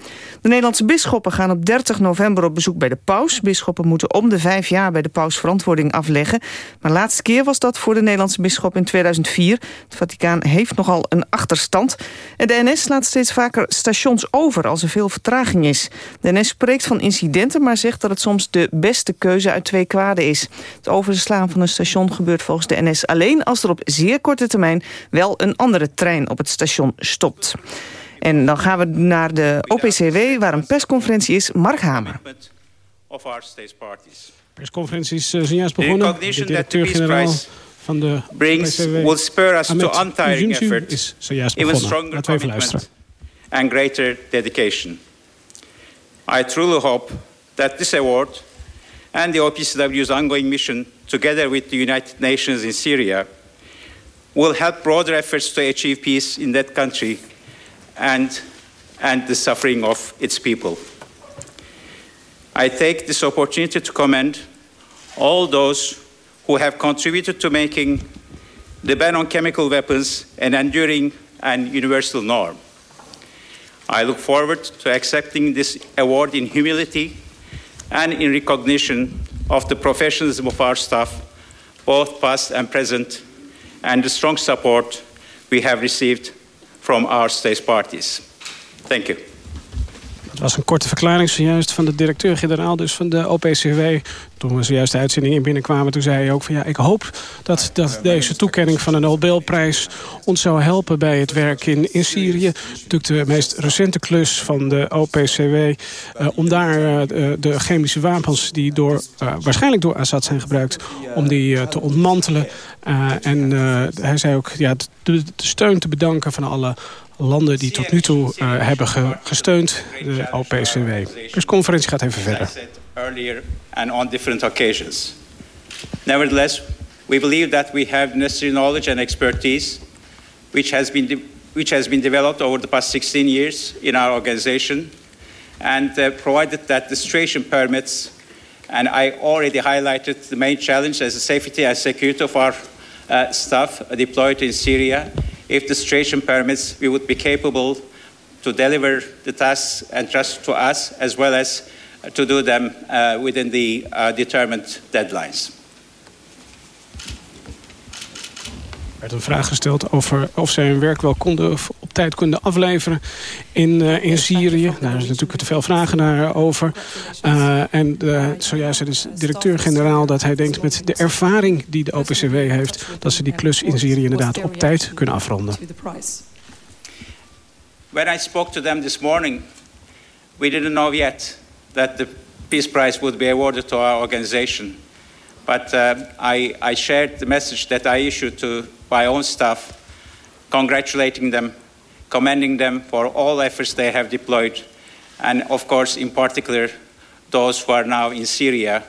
S24: De Nederlandse bisschoppen gaan op 30 november op bezoek bij de paus. Bisschoppen moeten om de vijf jaar bij de paus verantwoording afleggen. Maar de laatste keer was dat voor de Nederlandse bisschop in 2004. Het Vaticaan heeft nogal een achterstand. En de NS laat steeds vaker stations over als er veel vertraging is. De NS spreekt van incidenten, maar zegt dat het soms de beste keuze uit twee kwaden is. Het overslaan van een station gebeurt volgens de NS alleen als er op zeer korte termijn wel een andere trein op het station stopt. En dan gaan we naar de OPCW, waar een persconferentie is. Mark Hamer.
S6: Persconferentie is uh, zojuist begonnen. De directeur-generaal van de
S25: brings
S6: OPCW,
S25: will spur us to
S6: Ahmed
S25: untiring effort,
S6: is zojuist
S25: even
S6: begonnen.
S25: stronger
S6: Laten we even luisteren.
S25: commitment and greater dedication. I truly hope that this award and the OPCW's ongoing mission, together with the United Nations in Syria, will help broader efforts to achieve peace in that country and, and the suffering of its people. I take this opportunity to commend all those who have contributed to making the ban on chemical weapons an enduring and universal norm. I look forward to accepting this award in humility and in recognition of the professionalism of our staff, both past and present, and the strong support we have received from our state parties. Thank you.
S6: Het was een korte verklaring zojuist van de directeur-generaal dus van de OPCW. Toen we zojuist de uitzending in binnenkwamen, toen zei hij ook van ja, ik hoop dat, dat deze toekenning van de Nobelprijs ons zou helpen bij het werk in, in Syrië. Natuurlijk de meest recente klus van de OPCW uh, om daar uh, de chemische wapens die door, uh, waarschijnlijk door Assad zijn gebruikt, om die te ontmantelen. en hij zei ook ja, de, de steun te bedanken van alle landen die tot nu toe uh, hebben ge gesteund de OPCW. Dus conferentie gaat even verder.
S25: Earlier and on different occasions. Nevertheless, we believe that we have necessary knowledge and expertise which has been which has been developed over the past 16 years in our organization and uh, provided that the situation permits and I already highlighted the main challenge as the safety and security of our uh, staff deployed in Syria if the situation permits, we would be capable to deliver the tasks entrusted to us, as well as to do them uh, within the uh, determined deadlines.
S5: Er werd een vraag gesteld over of zij hun werk wel konden op tijd konden afleveren in, uh, in Syrië. Daar zijn natuurlijk te veel vragen daarover. Uh, en uh, zojuist zei de directeur-generaal dat hij denkt met de ervaring die de OPCW heeft... dat ze die klus in Syrië inderdaad op tijd kunnen afronden.
S25: When I spoke to them this morning, we didn't know yet that the Peace Prize would be awarded to our organization. But uh, I, I shared the message that I issued to my own staff, congratulating them, commending them for all efforts they have deployed, and of course, in particular, those who are now in Syria,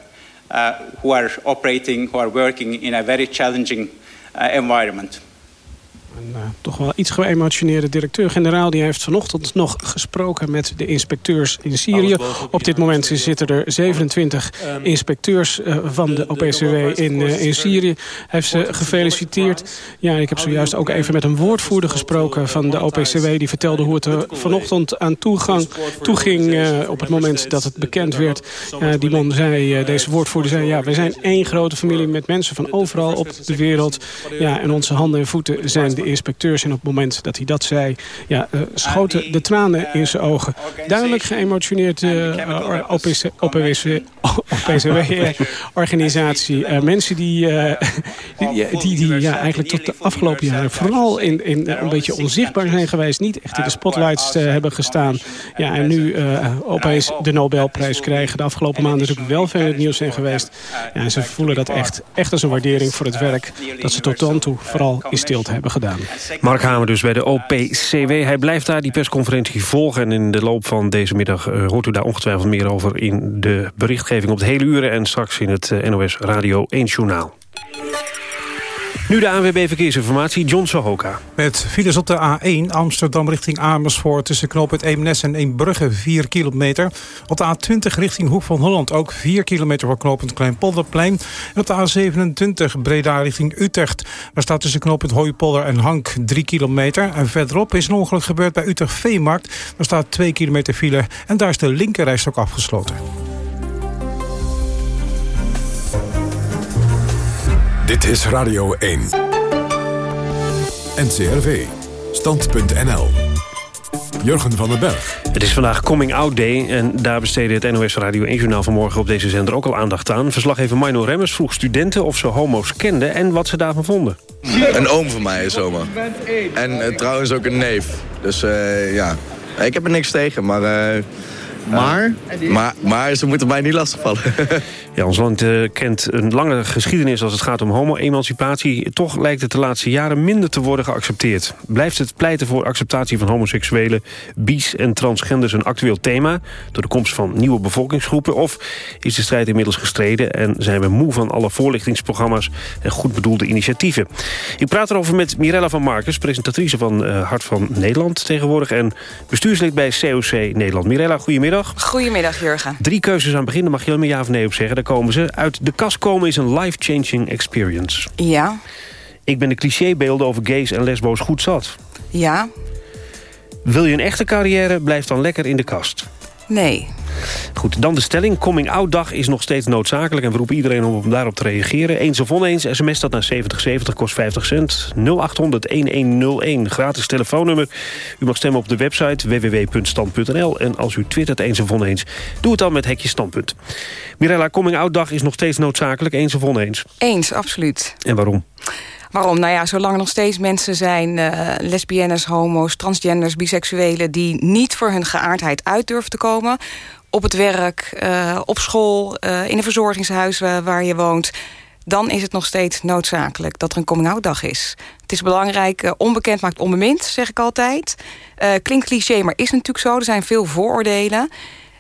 S25: uh, who are operating, who are working in a very challenging uh, environment.
S5: Een uh, toch wel iets geëmotioneerde directeur-generaal... die heeft vanochtend nog gesproken met de inspecteurs in Syrië. Op dit moment zitten er 27 inspecteurs uh, van de OPCW in, uh, in Syrië. Hij heeft ze gefeliciteerd. Ja, ik heb zojuist ook even met een woordvoerder gesproken van de OPCW. Die vertelde hoe het er vanochtend aan toegang, toeging op het moment dat het bekend werd. die man zei, deze woordvoerder zei... ja, wij zijn één grote familie met mensen van overal op de wereld. Ja, en onze handen en voeten zijn de inspecteurs. En op het moment dat hij dat zei, ja, uh, schoten de tranen in zijn ogen. Duidelijk geëmotioneerd uh, OPCW-organisatie. Uh, mensen die, die, die, die ja, eigenlijk tot de afgelopen jaren vooral in, in een beetje onzichtbaar zijn geweest. Niet echt in de spotlights hebben gestaan. Ja, en nu opeens de Nobelprijs krijgen. De afgelopen maanden natuurlijk wel veel in het nieuws zijn geweest. Ja, en ze voelen dat echt, echt als een waardering voor het werk dat ze tot dan toe vooral in stilte hebben gedaan.
S2: Mark Hamer dus bij de OPCW. Hij blijft daar die persconferentie volgen. En in de loop van deze middag uh, hoort u daar ongetwijfeld meer over... in de berichtgeving op het hele uren... en straks in het uh, NOS Radio 1 Journaal. Nu de ANWB Verkeersinformatie, John Sohoka.
S6: Met files op de A1 Amsterdam richting Amersfoort... tussen knooppunt Eemnes en Eembrugge 4 kilometer. Op de A20 richting Hoek van Holland ook 4 kilometer voor knooppunt Kleinpolderplein. En op de A27 Breda richting Utrecht. Daar staat tussen knooppunt Hooipolder en Hank 3 kilometer. En verderop is een ongeluk gebeurd bij Utrecht Veemarkt. Daar staat 2 kilometer file en daar is de linkerrijst ook afgesloten.
S1: Dit is Radio 1. NCRV. Stand.nl. Jurgen van den Berg.
S2: Het is vandaag Coming Out Day en daar besteedde het NOS Radio 1-journaal vanmorgen op deze zender ook al aandacht aan. Verslaggever Mino Remmers vroeg studenten of ze homo's kenden en wat ze daarvan vonden.
S26: Een oom van mij is homo. En uh, trouwens ook een neef. Dus uh, ja, ik heb er niks tegen, maar... Uh, maar? maar? Maar ze moeten mij niet lastigvallen.
S2: Ja, ons land uh, kent een lange geschiedenis als het gaat om homo-emancipatie. Toch lijkt het de laatste jaren minder te worden geaccepteerd. Blijft het pleiten voor acceptatie van homoseksuelen, bi's en transgenders een actueel thema... door de komst van nieuwe bevolkingsgroepen? Of is de strijd inmiddels gestreden en zijn we moe van alle voorlichtingsprogramma's... en goed bedoelde initiatieven? Ik praat erover met Mirella van Marcus, presentatrice van uh, Hart van Nederland tegenwoordig... en bestuurslid bij COC Nederland. Mirella, goedemiddag.
S27: Goedemiddag, Jurgen.
S2: Drie keuzes aan het begin, daar mag je er een ja of nee op zeggen komen ze. Uit de kast komen is een life-changing experience.
S27: Ja.
S2: Ik ben de clichébeelden over gays en lesbo's goed zat.
S27: Ja.
S2: Wil je een echte carrière, blijf dan lekker in de kast.
S27: Nee.
S2: Goed, dan de stelling. Coming out dag is nog steeds noodzakelijk... en we roepen iedereen om daarop te reageren. Eens of oneens, sms dat naar 7070 kost 50 cent. 0800-1101, gratis telefoonnummer. U mag stemmen op de website www.stand.nl. En als u twittert eens of oneens, doe het dan met hekje standpunt. Mirella, coming out dag is nog steeds noodzakelijk. Eens of oneens?
S27: Eens, absoluut.
S2: En waarom?
S27: Waarom? Nou ja, zolang er nog steeds mensen zijn, uh, lesbiennes, homo's, transgenders, biseksuelen... die niet voor hun geaardheid uit durven te komen... op het werk, uh, op school, uh, in een verzorgingshuis waar je woont... dan is het nog steeds noodzakelijk dat er een coming-out dag is. Het is belangrijk, onbekend maakt onbemind, zeg ik altijd. klinkt cliché, maar is natuurlijk zo. Er zijn veel vooroordelen...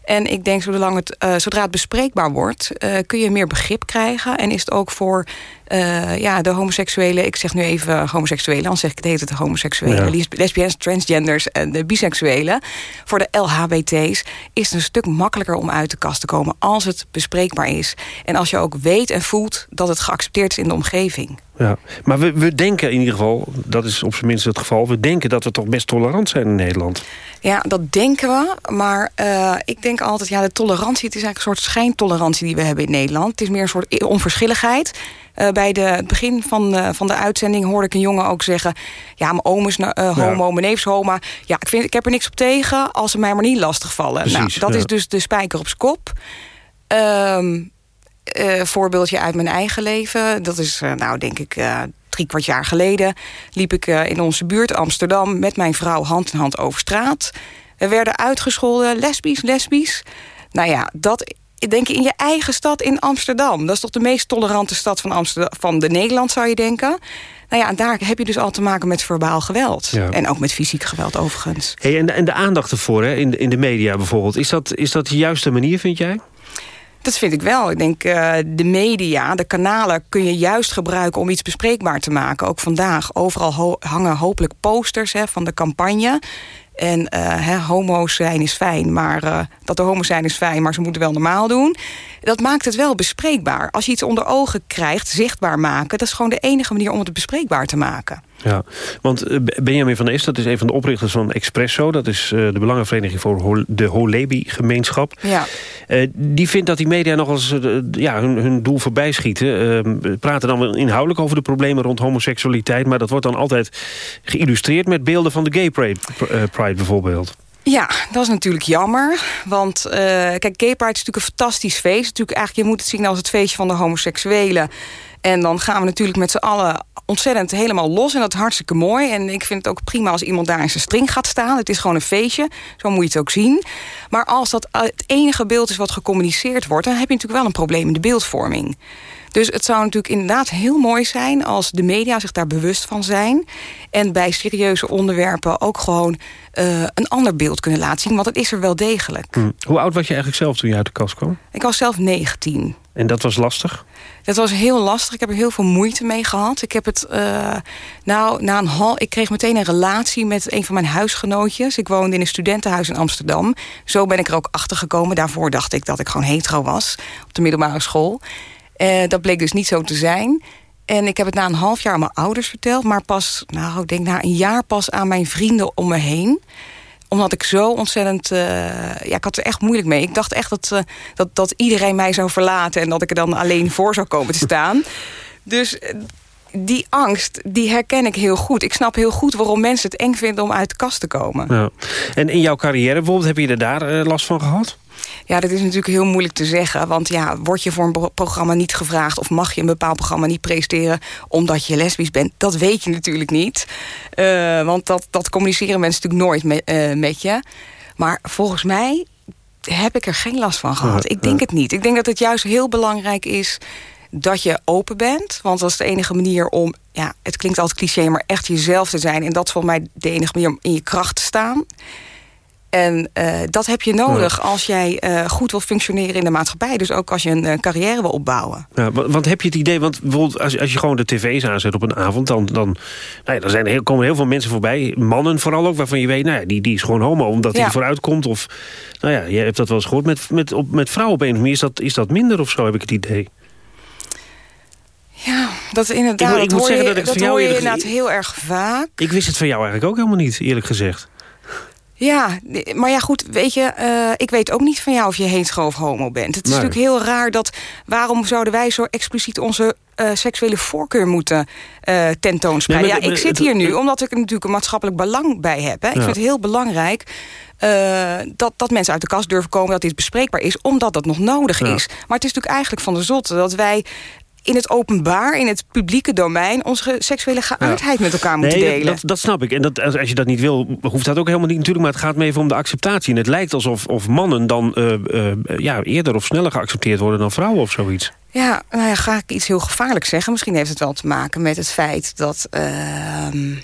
S27: En ik denk, het, zodra het bespreekbaar wordt... Kun je meer begrip krijgen. En is het ook voor uh, ja, de homoseksuelen... ik zeg nu even homoseksuelen, dan zeg ik het heet het homoseksuelen... Ja. lesbiennes, transgenders en de biseksuelen. Voor de LHBT's is het een stuk makkelijker om uit de kast te komen... als het bespreekbaar is. En als je ook weet en voelt dat het geaccepteerd is in de omgeving.
S2: Ja. Maar we, we denken in ieder geval, dat is op zijn minst het geval... we denken dat we toch best tolerant zijn in Nederland.
S27: Ja, dat denken we. Maar uh, ik denk altijd, ja, de tolerantie... het is eigenlijk een soort schijntolerantie die we hebben in Nederland. Het is meer een soort onverschilligheid. Uh, bij de, het begin van, uh, van de uitzending hoorde ik een jongen ook zeggen... ja, mijn oom is homo, ja. mijn neef is homo. Ja, ik, vind, ik heb er niks op tegen als ze mij maar niet lastigvallen.
S2: Precies,
S27: nou, dat
S2: ja.
S27: is dus de spijker op z'n kop. Um, voorbeeldje uit mijn eigen leven. Dat is, nou denk ik, drie kwart jaar geleden... liep ik in onze buurt Amsterdam met mijn vrouw hand in hand over straat. We werden uitgescholden, lesbisch, lesbisch. Nou ja, dat denk je in je eigen stad in Amsterdam. Dat is toch de meest tolerante stad van, Amsterdam, van de Nederland, zou je denken. Nou ja, en daar heb je dus al te maken met verbaal geweld.
S2: Ja.
S27: En ook met fysiek geweld overigens.
S2: Hey, en, de, en de aandacht ervoor, hè, in, de, in de media bijvoorbeeld... is dat, is dat de juiste manier, vind jij?
S27: Dat vind ik wel. Ik denk uh, de media, de kanalen kun je juist gebruiken om iets bespreekbaar te maken. Ook vandaag. Overal ho hangen hopelijk posters hè, van de campagne. En uh, hè, homo's zijn is fijn, maar uh, dat er homo's zijn is fijn, maar ze moeten wel normaal doen. Dat maakt het wel bespreekbaar. Als je iets onder ogen krijgt, zichtbaar maken, dat is gewoon de enige manier om het bespreekbaar te maken.
S2: Ja, want uh, Benjamin van Est, dat is een van de oprichters van Expresso. Dat is uh, de Belangenvereniging voor de Holebi-gemeenschap.
S27: Ja.
S2: Uh, die vindt dat die media nog eens ja, hun, hun doel voorbij schieten. We praten dan wel inhoudelijk over de problemen rond homoseksualiteit... maar dat wordt dan altijd geïllustreerd met beelden van de Gay Pride, Pride bijvoorbeeld.
S27: Ja, dat is natuurlijk jammer. Want uh, kijk, Gay Pride is natuurlijk een fantastisch feest. Natuurlijk eigenlijk, je moet het zien als het feestje van de homoseksuelen. En dan gaan we natuurlijk met z'n allen ontzettend helemaal los. En dat is hartstikke mooi. En ik vind het ook prima als iemand daar in zijn string gaat staan. Het is gewoon een feestje. Zo moet je het ook zien. Maar als dat het enige beeld is wat gecommuniceerd wordt... dan heb je natuurlijk wel een probleem in de beeldvorming. Dus het zou natuurlijk inderdaad heel mooi zijn... als de media zich daar bewust van zijn. En bij serieuze onderwerpen ook gewoon uh, een ander beeld kunnen laten zien. Want het is er wel degelijk.
S2: Hm. Hoe oud was je eigenlijk zelf toen je uit de kast kwam?
S27: Ik was zelf 19.
S2: En dat was lastig?
S27: Dat was heel lastig. Ik heb er heel veel moeite mee gehad. Ik heb het, uh, nou, na een hal, ik kreeg meteen een relatie met een van mijn huisgenootjes. Ik woonde in een studentenhuis in Amsterdam. Zo ben ik er ook achter gekomen. Daarvoor dacht ik dat ik gewoon hetero was op de middelbare school. Uh, dat bleek dus niet zo te zijn. En ik heb het na een half jaar aan mijn ouders verteld. Maar pas, nou, ik denk na een jaar pas aan mijn vrienden om me heen omdat ik zo ontzettend... Uh, ja, ik had er echt moeilijk mee. Ik dacht echt dat, uh, dat, dat iedereen mij zou verlaten... en dat ik er dan alleen voor zou komen te staan. Dus die angst, die herken ik heel goed. Ik snap heel goed waarom mensen het eng vinden om uit de kast te komen.
S2: Ja. En in jouw carrière bijvoorbeeld, heb je er daar uh, last van gehad?
S27: Ja, dat is natuurlijk heel moeilijk te zeggen. Want ja, word je voor een programma niet gevraagd... of mag je een bepaald programma niet presenteren omdat je lesbisch bent? Dat weet je natuurlijk niet. Uh, want dat, dat communiceren mensen natuurlijk nooit met, uh, met je. Maar volgens mij heb ik er geen last van gehad.
S2: Ja,
S27: ik denk
S2: ja.
S27: het niet. Ik denk dat het juist heel belangrijk is dat je open bent. Want dat is de enige manier om... ja, het klinkt altijd cliché, maar echt jezelf te zijn. En dat is volgens mij de enige manier om in je kracht te staan. En uh, dat heb je nodig ja. als jij uh, goed wil functioneren in de maatschappij. Dus ook als je een uh, carrière wil opbouwen.
S2: Ja, want, want, heb je het idee, want bijvoorbeeld als, als je gewoon de tv's aanzet op een avond... dan, dan, nou ja, dan zijn er heel, komen heel veel mensen voorbij, mannen vooral ook... waarvan je weet, nou ja, die, die is gewoon homo omdat hij ja. vooruit komt. Of, nou ja, je hebt dat wel eens gehoord. Met, met, op, met vrouwen op een of andere manier is dat, is dat minder of zo, heb ik het idee.
S27: Ja, dat inderdaad.
S2: Ik, ik
S27: dat
S2: moet zeggen
S27: je,
S2: dat ik
S27: dat
S2: van jou
S27: hoor je inderdaad heel erg vaak.
S2: Ik wist het van jou eigenlijk ook helemaal niet, eerlijk gezegd.
S27: Ja, maar ja goed, weet je, uh, ik weet ook niet van jou of je hetero of homo bent. Het is
S2: Nee.
S27: natuurlijk heel raar dat, waarom zouden wij zo expliciet onze uh, seksuele voorkeur moeten uh, tentoonspreiden?
S2: Nee,
S27: ja, ik zit hier nu omdat ik er natuurlijk een maatschappelijk belang bij heb. Hè. Ik
S2: Ja.
S27: vind het heel belangrijk uh, dat, dat mensen uit de kast durven komen, dat dit bespreekbaar is, omdat dat nog nodig
S2: Ja.
S27: is. Maar het is natuurlijk eigenlijk van de zotte dat wij in het openbaar, in het publieke domein... onze seksuele geaardheid met elkaar moeten
S2: Nee,
S27: delen.
S2: Dat, dat snap ik. En dat, als, je dat niet wil, hoeft dat ook helemaal niet natuurlijk. Maar het gaat me even om de acceptatie. En het lijkt alsof of mannen dan eh, eh, ja, eerder of sneller geaccepteerd worden dan vrouwen of zoiets.
S27: Ja, nou ja, ga ik iets heel gevaarlijks zeggen. Misschien heeft het wel te maken met het feit dat... ehm,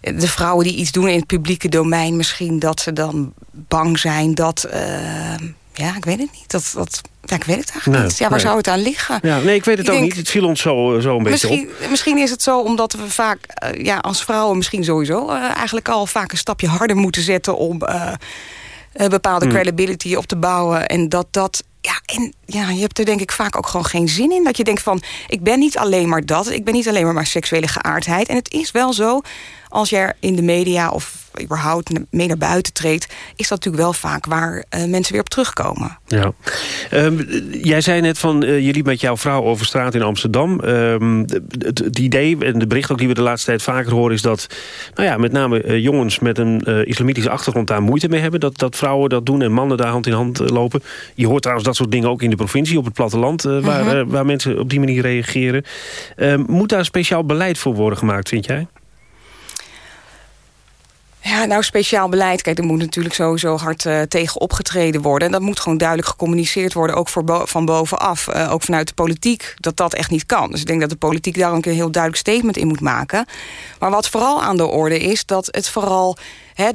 S27: de vrouwen die iets doen in het publieke domein... misschien dat ze dan bang zijn dat... ehm, ja, ik weet het niet. Dat, dat, ja, ik weet het eigenlijk
S2: Nee,
S27: niet. Ja, waar
S2: nee.
S27: zou het aan liggen?
S2: Ja, nee, ik weet het
S27: Ik
S2: ook
S27: denk-
S2: niet. Het viel ons zo, eh, zo een beetje op.
S27: misschien is het zo omdat we vaak, eh, ja, als vrouwen misschien sowieso... eh, eigenlijk al vaak een stapje harder moeten zetten om bepaalde
S2: Hmm.
S27: credibility op te bouwen. En dat dat Ja, en ja, je hebt er denk ik vaak ook gewoon geen zin in. Dat je denkt van, ik ben niet alleen maar dat. Ik ben niet alleen maar mijn seksuele geaardheid. En het is wel zo, als je er in de media of überhaupt mee naar buiten treedt... is dat natuurlijk wel vaak waar uh, mensen weer op terugkomen.
S2: Ja. Um, jij zei net van, uh, je liep met jouw vrouw over straat in Amsterdam. Um, het, het, idee en de bericht ook die we de laatste tijd vaker horen... is dat nou ja, met name uh, jongens met een islamitische achtergrond daar moeite mee hebben. Dat, dat vrouwen dat doen en mannen daar hand in hand lopen. Je hoort trouwens dat soort dingen ook in de provincie, op het platteland... -huh. Mhm. waar mensen op die manier reageren. Ehm, moet daar speciaal beleid voor worden gemaakt, vind jij?
S27: Ja, nou speciaal beleid. Kijk, er moet natuurlijk sowieso hard uh, tegen opgetreden worden. En dat moet gewoon duidelijk gecommuniceerd worden, ook van bovenaf. Uh, ook vanuit de politiek, dat dat echt niet kan. Dus ik denk dat de politiek daar ook een heel duidelijk statement in moet maken. Maar wat vooral aan de orde is, dat het vooral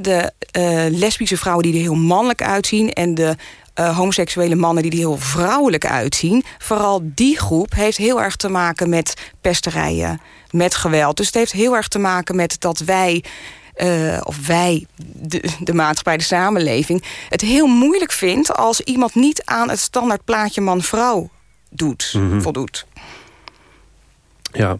S27: de uh, lesbische vrouwen die er heel mannelijk uitzien... en de homoseksuele mannen die er heel vrouwelijk uitzien... vooral die groep heeft heel erg te maken met pesterijen, met geweld. Dus het heeft heel erg te maken met dat wij... Uh, of wij, de, de maatschappij, de samenleving... het heel moeilijk vindt als iemand niet aan het standaard plaatje man-vrouw doet, mm -hmm. voldoet.
S2: Ja,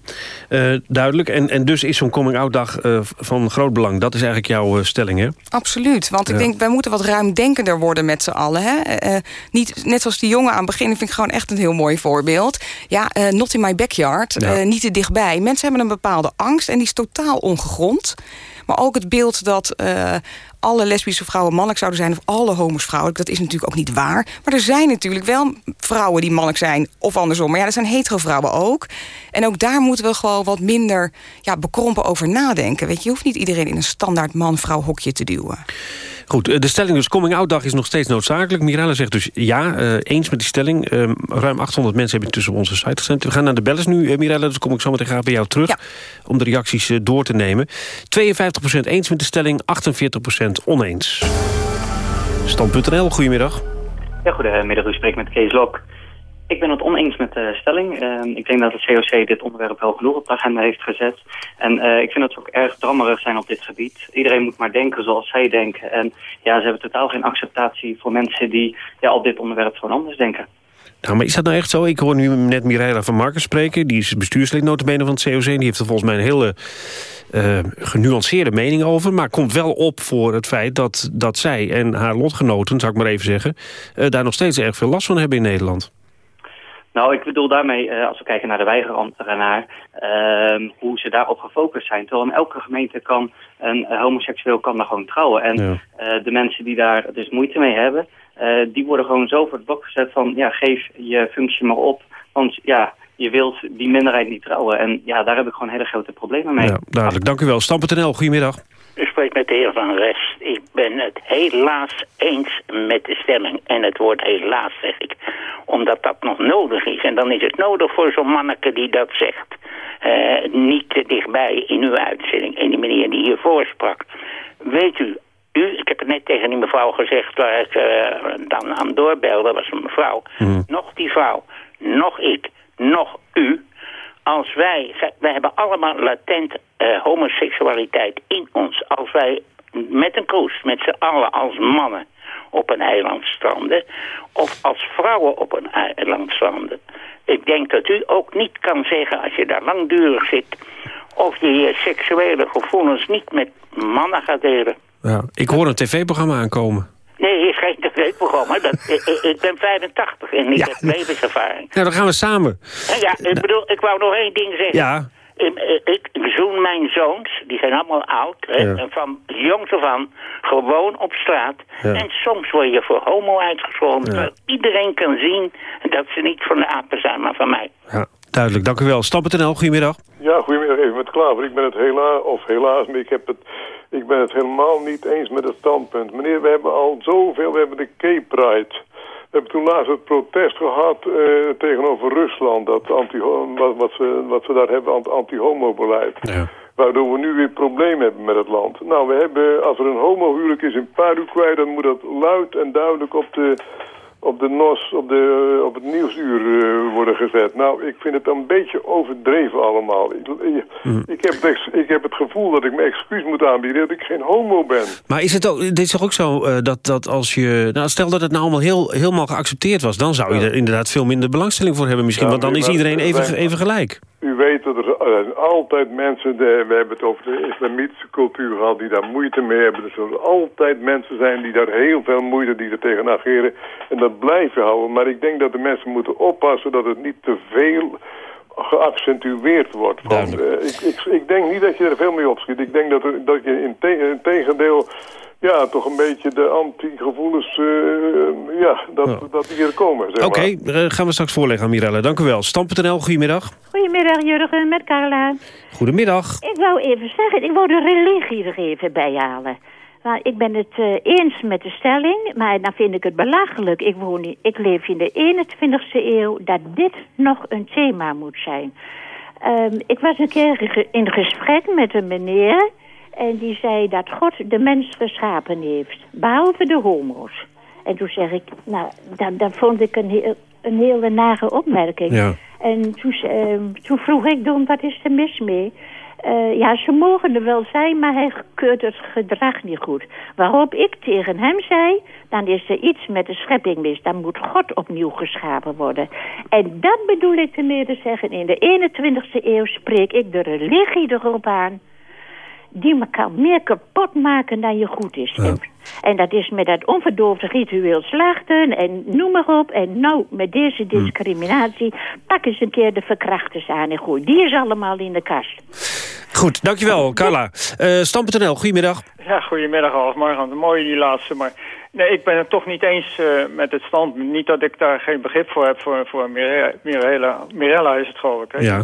S2: uh, duidelijk. En, en dus is zo'n coming-out-dag uh, van groot belang. Dat is eigenlijk jouw uh, stelling, hè?
S27: Absoluut. Want ik denk, wij moeten wat ruimdenkender worden met z'n allen. Hè? niet, net zoals die jongen aan het begin, vind ik gewoon echt een heel mooi voorbeeld. Ja, not in my backyard, ja. niet te dichtbij. Mensen hebben een bepaalde angst en die is totaal ongegrond. Maar ook het beeld dat uh, alle lesbische vrouwen mannelijk zouden zijn... of alle homo's vrouwelijk, dat is natuurlijk ook niet waar. Maar er zijn natuurlijk wel vrouwen die mannelijk zijn of andersom. Maar ja, er zijn hetero vrouwen ook. En ook daar moeten we gewoon wat minder ja, bekrompen over nadenken. Weet je, je hoeft niet iedereen in een standaard man-vrouw hokje te duwen.
S2: Goed, de stelling dus coming-out-dag is nog steeds noodzakelijk. Mirella zegt dus ja, uh, eens met die stelling. Uh, ruim 800 mensen hebben tussen op onze site gestemd. We gaan naar de bellers nu, uh, Mirella, dus kom ik zo meteen graag bij jou terug... Ja. om de reacties door te nemen. 52% eens met de stelling, 48% oneens. Stand.nl, goedemiddag.
S28: Ja, goedemiddag, u spreekt met Kees Lok. Ik ben het oneens met de stelling. Uh, ik denk dat het COC dit onderwerp wel genoeg op de agenda heeft gezet. En uh, ik vind dat ze ook erg drammerig zijn op dit gebied. Iedereen moet maar denken zoals zij denken. En ja, ze hebben totaal geen acceptatie voor mensen die ja, op dit onderwerp gewoon anders denken.
S2: Nou, maar is dat nou echt zo? Ik hoor nu net Mireilla van Markers spreken. Die is bestuurslid notabene van het COC. Die heeft er volgens mij een hele uh, genuanceerde mening over. Maar komt wel op voor het feit dat, dat zij en haar lotgenoten, zou ik maar even zeggen... Uh, daar nog steeds erg veel last van hebben in Nederland.
S28: Nou, ik bedoel daarmee, uh, als we kijken naar de weigerambtenaar, uh, hoe ze daarop gefocust zijn. Terwijl in elke gemeente kan een homoseksueel kan daar gewoon trouwen. En ja. de mensen die daar dus moeite mee hebben, die worden gewoon zo voor het blok gezet van, ja, geef je functie maar op. Want ja, je wilt die minderheid niet trouwen. En ja, daar heb ik gewoon hele grote problemen mee.
S2: Ja, duidelijk. Dank u wel. Stam.nl, goedemiddag.
S29: U spreekt met de heer Van Rest. Ik ben het helaas eens met de stemming. En het woord helaas zeg ik. Omdat dat nog nodig is. En dan is het nodig voor zo'n manneke die dat zegt. Uh, niet te dichtbij in uw uitzending. En die meneer die hiervoor sprak. Weet u, u, ik heb het net tegen die mevrouw gezegd waar ik uh, dan aan doorbelde. was een mevrouw. Mm. Nog die vrouw, nog ik, nog u als wij, wij hebben allemaal latent uh, homoseksualiteit in ons. Als wij met een kroes, met z'n allen als mannen op een eiland stranden... of als vrouwen op een eiland stranden. Ik denk dat u ook niet kan zeggen als je daar langdurig zit... of je je seksuele gevoelens niet met mannen gaat delen.
S2: Ja, ik hoor een tv-programma aankomen.
S29: Nee, is geen tv-programma. ik, ik, ben 85 en ik ja. heb levenservaring.
S2: Ja, dan gaan we samen.
S29: Ja, ik bedoel, ik wou nog één ding zeggen.
S2: Ja.
S29: Ik, ik, zoen mijn zoons, die zijn allemaal oud, hè, ja. van jongs af aan, gewoon op straat. Ja. En soms word je voor homo uitgescholden, terwijl iedereen kan zien dat ze niet van de apen zijn, maar van mij.
S2: Ja, duidelijk. Dank u wel. Stappen.nl, goedemiddag.
S30: Ja, goedemiddag. Even met Klaver. Ik ben het helaas, of helaas, maar ik heb het ik ben het helemaal niet eens met het standpunt. Meneer, we hebben al zoveel, we hebben de K-Pride. We hebben toen laatst het protest gehad uh, tegenover Rusland. Dat anti wat, wat, ze, wat ze daar hebben, anti-homo-beleid. Ja. Waardoor we nu weer problemen hebben met het land. Nou, we hebben, als er een homohuwelijk is in Paraguay... dan moet dat luid en duidelijk op de, op de NOS, op, de, op het nieuwsuur uh, worden gezet. Nou, ik vind het een beetje overdreven allemaal. Ik, ik, heb, het, ik heb het gevoel dat ik me excuus moet aanbieden dat ik geen homo ben.
S2: Maar is het ook, dit is toch ook zo uh, dat, dat als je... Nou, stel dat het nou allemaal heel, helemaal geaccepteerd was... dan zou je ja. er inderdaad veel minder belangstelling voor hebben misschien. Ja, want dan is iedereen even, even gelijk.
S30: U weet dat er uh, altijd mensen... De, we hebben het over de islamitische cultuur gehad... die daar moeite mee hebben. Dus er altijd mensen zijn die daar heel veel moeite... die er tegen ageren en dat blijven houden. Maar ik denk dat de mensen moeten oppassen... dat het niet te veel geaccentueerd wordt. Van, uh, ik, ik, ik denk niet dat je er veel mee opschiet. Ik denk dat, er, dat je in, te, in tegendeel... Ja, toch een beetje de anti-gevoelens, uh, ja, dat, ja. dat die er komen. Zeg
S2: Oké, okay, uh, gaan we straks voorleggen aan Mirelle. Dank u wel. Stam.nl, goedemiddag.
S31: Goedemiddag, Jurgen, met Carla.
S2: Goedemiddag.
S31: Ik wou even zeggen, ik wou de religie er even bij halen. Nou, ik ben het uh, eens met de stelling, maar dan vind ik het belachelijk. Ik, woon, ik leef in de 21ste eeuw dat dit nog een thema moet zijn. Um, ik was een keer in gesprek met een meneer... en die zei dat God de mens geschapen heeft, behalve de homo's. En toen zeg ik, nou, dat, dat vond ik een, heel, een hele nare opmerking.
S2: Ja.
S31: En toen, uh, toen vroeg ik dan, wat is er mis mee? Uh, ja, ze mogen er wel zijn, maar hij keurt het gedrag niet goed. Waarop ik tegen hem zei, dan is er iets met de schepping mis. Dan moet God opnieuw geschapen worden. En dat bedoel ik ermee te zeggen. In de 21ste eeuw spreek ik de religie erop aan die me kan meer kapot maken dan je goed is. Ja. En, en, dat is met dat onverdoofde ritueel slachten en noem maar op. En nou, met deze discriminatie, pak eens een keer de verkrachters aan en gooi. Die is allemaal in de kast.
S2: Goed, dankjewel, Carla. Uh, Stam.nl, goedemiddag.
S32: Ja, goedemiddag, Alf Margant. Mooi die laatste, maar... Nee, ik ben het toch niet eens uh, met het standpunt. Niet dat ik daar geen begrip voor heb voor, voor Mirella, Mirella, Mirella is het geloof ik. Hè?
S2: Ja.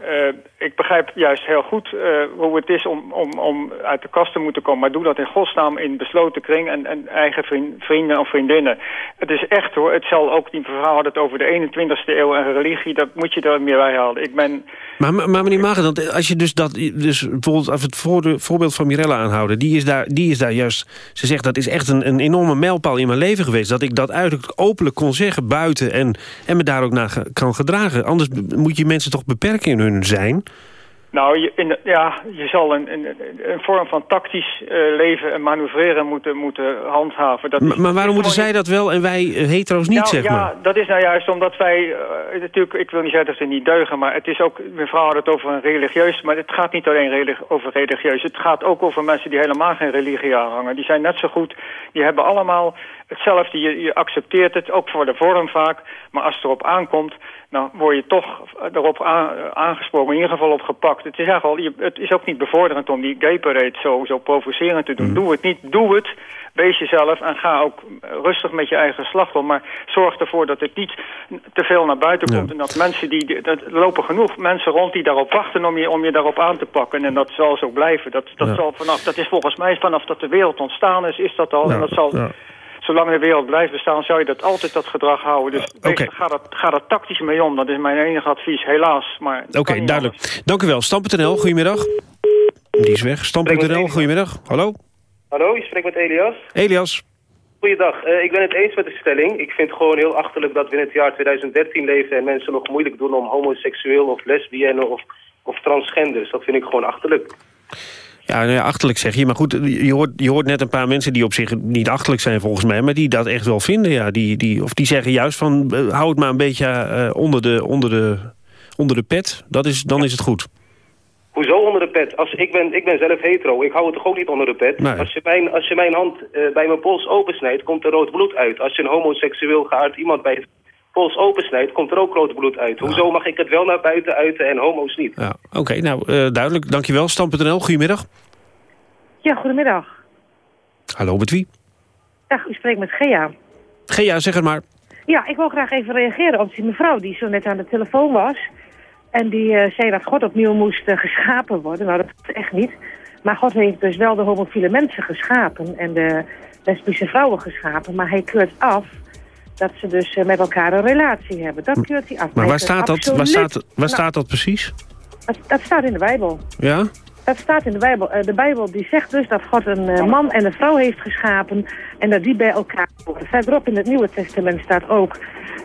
S32: Uh, ik begrijp juist heel goed uh, hoe het is om, om, om uit de kast te moeten komen. Maar doe dat in godsnaam in besloten kring en, en eigen vriend, vrienden of vriendinnen. Het is echt hoor, het zal ook, die verhaal had het over de 21ste eeuw en religie. Dat moet je er meer bij halen. Ik ben...
S2: Maar, maar meneer Magen, als je dus dat, dus bijvoorbeeld als het voorbeeld van Mirella aanhouden. Die is, daar, die is daar juist, ze zegt dat is echt een, een enorme mijlpaal in mijn leven geweest. Dat ik dat eigenlijk openlijk kon zeggen buiten en, en me daar ook naar kan gedragen. Anders moet je mensen toch beperken in hun zijn.
S32: Nou, je, in, ja, je zal een, een, een vorm van tactisch uh, leven en manoeuvreren moeten, moeten handhaven. Dat
S2: maar, maar waarom moeten zij dat wel en wij uh, hetero's niet,
S32: nou,
S2: zeg
S32: ja,
S2: maar?
S32: Ja, dat is nou juist omdat wij, uh, natuurlijk, ik wil niet zeggen dat ze niet deugen, maar het is ook, mevrouw had het over een religieus, maar het gaat niet alleen over religieus. Het gaat ook over mensen die helemaal geen religie aanhangen. Die zijn net zo goed, die hebben allemaal hetzelfde, je, je accepteert het, ook voor de vorm vaak, maar als het erop aankomt, dan word je toch erop aangesproken, in ieder geval op gepakt. Het is, eigenlijk al, het is ook niet bevorderend om die gay parade zo, zo provocerend te doen. Mm. Doe het niet, doe het, wees jezelf en ga ook rustig met je eigen slag om. Maar zorg ervoor dat het niet te veel naar buiten komt. Ja. En dat mensen die, dat lopen genoeg mensen rond die daarop wachten om je, om je daarop aan te pakken. En dat zal zo blijven. Dat, dat, ja. zal vanaf, dat is volgens mij vanaf dat de wereld ontstaan is, is dat al. En dat zal zolang de wereld blijft bestaan, zou je dat altijd dat gedrag houden. Dus
S2: okay.
S32: ga, dat, ga dat tactisch mee om. Dat is mijn enige advies, helaas.
S2: Oké, okay, duidelijk. Anders. Dank u wel. Stam.nl, goedemiddag. Die is weg. Stam.nl, goedemiddag. Hallo.
S33: Hallo, je spreekt met Elias.
S2: Elias.
S33: Goeiedag. Uh, ik ben het eens met de stelling. Ik vind het gewoon heel achterlijk dat we in het jaar 2013 leven... en mensen nog moeilijk doen om homoseksueel of lesbienne of, of transgenders. Dat vind ik gewoon achterlijk.
S2: Ja, nou ja, achterlijk zeg je. Maar goed, je hoort, je hoort net een paar mensen die op zich niet achterlijk zijn volgens mij... maar die dat echt wel vinden, ja. Die, die, of die zeggen juist van, uh, hou het maar een beetje uh, onder, de, onder, de, onder de pet. Dat is, dan is het goed.
S33: Hoezo onder de pet? Als, ik, ben, ik ben zelf hetero, ik hou het toch ook niet onder de pet?
S2: Nee.
S33: Als, je mijn, als je mijn hand uh, bij mijn pols opensnijdt, komt er rood bloed uit. Als je een homoseksueel geaard iemand bij pols opensnijdt, komt er ook rood bloed uit. Ja. Hoezo mag ik het wel naar buiten uiten en homo's niet?
S2: Ja, Oké, okay, nou uh, duidelijk. Dankjewel. Stam.nl, goedemiddag.
S34: Ja, goedemiddag.
S2: Hallo, met wie?
S34: Ja, u spreekt met Gea.
S2: Gea, zeg het maar.
S34: Ja, ik wil graag even reageren op die mevrouw die zo net aan de telefoon was. En die uh, zei dat God opnieuw moest uh, geschapen worden. Nou, dat is echt niet. Maar God heeft dus wel de homofiele mensen geschapen en de lesbische vrouwen geschapen. Maar hij keurt af dat ze dus uh, met elkaar een relatie hebben. Dat keurt hij af.
S2: Maar waar staat dat, waar staat, waar nou, staat dat precies?
S34: Dat, dat staat in de Bijbel.
S2: Ja?
S34: Dat staat in de Bijbel. Eh, de Bijbel die zegt dus dat God een eh, man en een vrouw heeft geschapen en dat die bij elkaar horen. Verderop in het Nieuwe Testament staat ook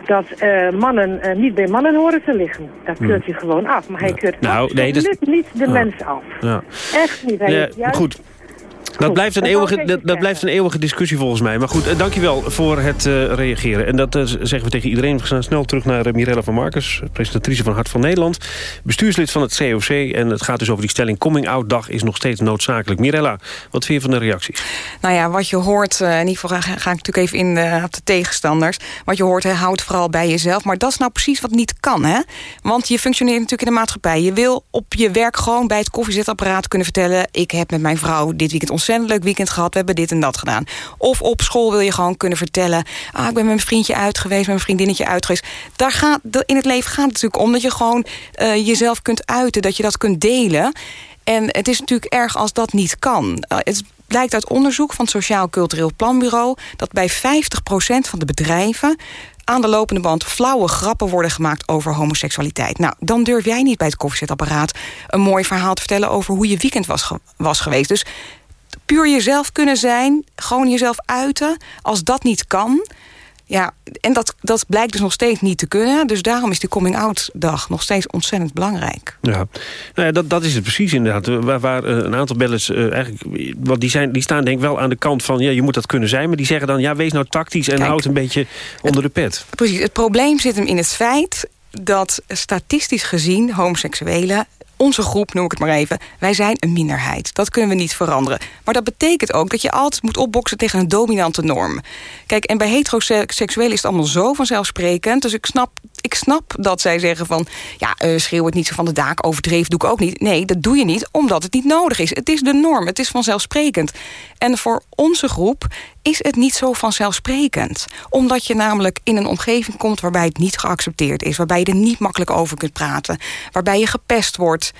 S34: dat eh, mannen niet bij mannen horen te liggen. Dat keurt hij gewoon af. Maar hij keurt
S2: nou, nee,
S34: niet de mens af.
S2: Ja.
S34: Echt niet. Hij
S2: Ja,
S34: juist-
S2: goed. Dat blijft, een
S34: dat
S2: eeuwige, dat, blijft een eeuwige discussie volgens mij. Maar goed, eh, dankjewel voor het eh, reageren. En dat eh, zeggen we tegen iedereen. We gaan snel terug naar Mirella van Marcus, presentatrice van Hart van Nederland. Bestuurslid van het COC. En het gaat dus over die stelling coming out dag is nog steeds noodzakelijk. Mirella, wat vind je van de reacties?
S27: Nou ja, wat je hoort, in ieder geval ga, ga ik natuurlijk even in op de tegenstanders. Wat je hoort, hè, houd vooral bij jezelf. Maar dat is nou precies wat niet kan, hè? Want je functioneert natuurlijk in de maatschappij. Je wil op je werk gewoon bij het koffiezetapparaat kunnen vertellen... ik heb met mijn vrouw dit weekend leuk weekend gehad... we hebben dit en dat gedaan. Of op school wil je gewoon kunnen vertellen... ah, ik ben met mijn vriendje uit geweest, met mijn vriendinnetje uit geweest. Daar gaat, in het leven gaat het natuurlijk om dat je gewoon eh, jezelf kunt uiten... dat je dat kunt delen... En het is natuurlijk erg als dat niet kan. Uh, het blijkt uit onderzoek van het Sociaal Cultureel Planbureau... dat bij 50% van de bedrijven aan de lopende band flauwe grappen worden gemaakt over homoseksualiteit. Nou, dan durf jij niet bij het koffiezetapparaat een mooi verhaal te vertellen over hoe je weekend was, was geweest. Dus puur jezelf kunnen zijn, gewoon jezelf uiten, als dat niet kan. Ja, en dat, dat blijkt dus nog steeds niet te kunnen. Dus daarom is die coming-out dag nog steeds ontzettend belangrijk.
S2: Ja, nou ja dat, dat is het precies inderdaad. Waar, waar eh, een aantal bellers eh, eigenlijk... Want die, zijn, die staan denk ik wel aan de kant van... ja, je moet dat kunnen zijn. Maar die zeggen dan, ja, wees nou tactisch... en
S27: Kijk.
S2: houd een beetje onder de pet.
S27: Precies, het probleem zit hem in het feit dat statistisch gezien homoseksuelen onze groep, noem ik het maar even, wij zijn een minderheid. Dat kunnen we niet veranderen. Maar dat betekent ook dat je altijd moet opboksen tegen een dominante norm. Kijk, en bij heteroseksuelen is het allemaal zo vanzelfsprekend. Dus ik snap, ik snap dat zij zeggen van... ja, eh, schreeuw het niet zo van de daak, overdreven doe ik ook niet. Nee, dat doe je niet, omdat het niet nodig is. Het is de norm, het is vanzelfsprekend. En voor onze groep is het niet zo vanzelfsprekend. Omdat je namelijk in een omgeving komt waarbij het niet geaccepteerd is. Waarbij je er niet makkelijk over kunt praten. Waarbij je gepest wordt.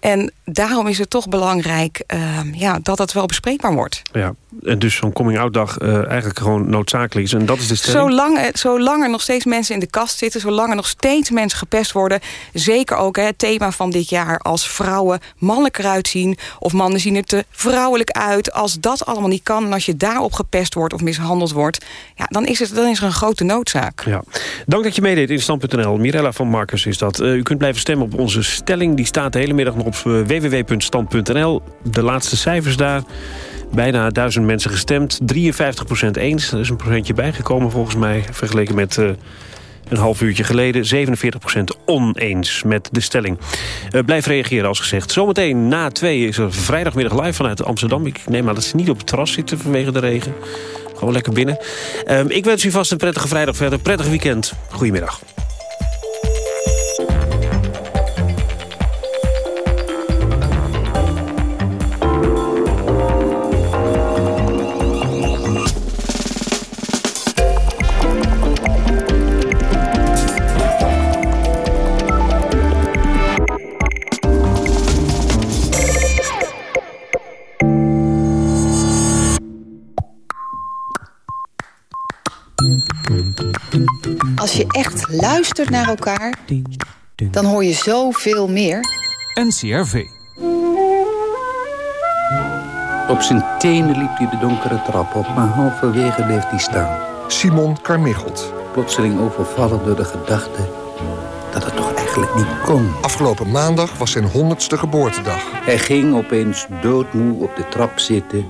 S27: En daarom is het toch belangrijk eh, ja, dat het wel bespreekbaar wordt.
S2: Ja, en dus zo'n coming-out dag eh, eigenlijk gewoon noodzakelijk is. En dat is de stelling.
S27: Zolang, er- zolang er nog steeds mensen in de kast zitten... zolang er nog steeds mensen gepest worden... zeker ook hè, het thema van dit jaar... als vrouwen mannelijk eruit zien... of mannen zien er te vrouwelijk uit. Als dat allemaal niet kan en als je daarop gepest wordt... of mishandeld wordt, ja, dan, is het, dan is er een grote noodzaak.
S2: Ja. Dank dat je meedeed in Stand.nl. Mirella van Marcus is dat. Eh, u kunt blijven stemmen op onze stelling. Die staat de hele middag nog op eh, www.stand.nl. De laatste cijfers daar. Bijna duizend mensen gestemd. 53% eens. Er is een procentje bijgekomen volgens mij. Vergeleken met eh, een half uurtje geleden. 47% oneens met de stelling. Eh, blijf reageren als gezegd. Zometeen na twee is er vrijdagmiddag live vanuit Amsterdam. Ik neem aan dat ze niet op het terras zitten vanwege de regen. Gewoon lekker binnen. Ehm, ik wens u vast een prettige vrijdag verder. Prettig weekend. Goedemiddag.
S35: Als je echt luistert naar elkaar, dan hoor je zoveel meer.
S36: NCRV.
S37: Op zijn tenen liep hij de donkere trap op, maar halverwege bleef hij staan.
S38: Simon Carmichelt.
S37: Plotseling overvallen door de gedachte dat het toch eigenlijk niet kon.
S38: Afgelopen maandag was zijn honderdste geboortedag.
S37: Hij ging opeens doodmoe op de trap zitten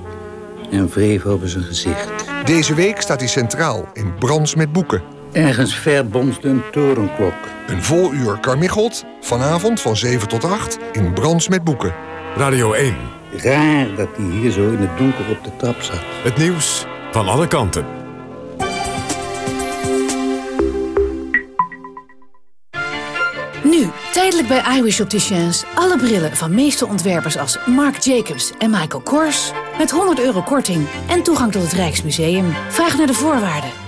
S37: en wreef over zijn gezicht.
S38: Deze week staat hij centraal in Brands met boeken.
S37: Ergens ver bonsde een torenklok.
S38: Een vol uur Carmichelt, vanavond van 7 tot 8 in Brands met boeken.
S1: Radio 1.
S37: Raar dat hij hier zo in het donker op de trap zat.
S1: Het nieuws van alle kanten.
S39: Nu, tijdelijk bij iWish Opticians. Alle brillen van meeste ontwerpers als Marc Jacobs en Michael Kors. Met 100 euro korting en toegang tot het Rijksmuseum. Vraag naar de voorwaarden.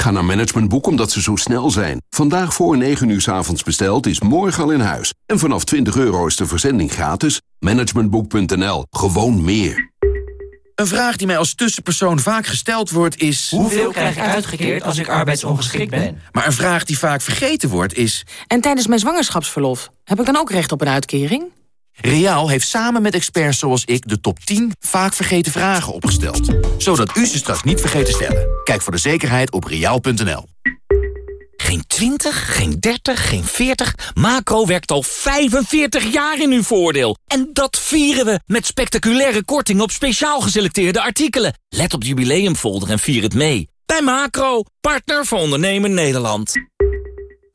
S37: Ik ga naar Managementboek omdat ze zo snel zijn. Vandaag voor 9 uur s avonds besteld is morgen al in huis. En vanaf 20 euro is de verzending gratis. Managementboek.nl. Gewoon meer.
S40: Een vraag die mij als tussenpersoon vaak gesteld wordt is...
S41: Hoeveel krijg ik uitgekeerd als ik arbeidsongeschikt ben?
S40: Maar een vraag die vaak vergeten wordt is...
S24: En tijdens mijn zwangerschapsverlof, heb ik dan ook recht op een uitkering?
S40: Reaal heeft samen met experts zoals ik de top 10 vaak vergeten vragen opgesteld. Zodat u ze straks niet vergeet te stellen. Kijk voor de zekerheid op reaal.nl.
S42: Geen 20, geen 30, geen 40. Macro werkt al 45 jaar in uw voordeel. En dat vieren we met spectaculaire korting op speciaal geselecteerde artikelen. Let op de jubileumfolder en vier het mee. Bij Macro, partner voor ondernemen Nederland.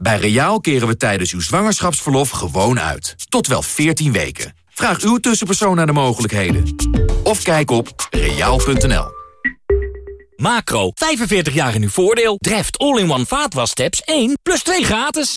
S40: Bij Reaal keren we tijdens uw zwangerschapsverlof gewoon uit. Tot wel 14 weken. Vraag uw tussenpersoon naar de mogelijkheden. Of kijk op reaal.nl.
S42: Macro, 45 jaar in uw voordeel. Dreft all-in-one vaatwastabs 1 plus 2 gratis.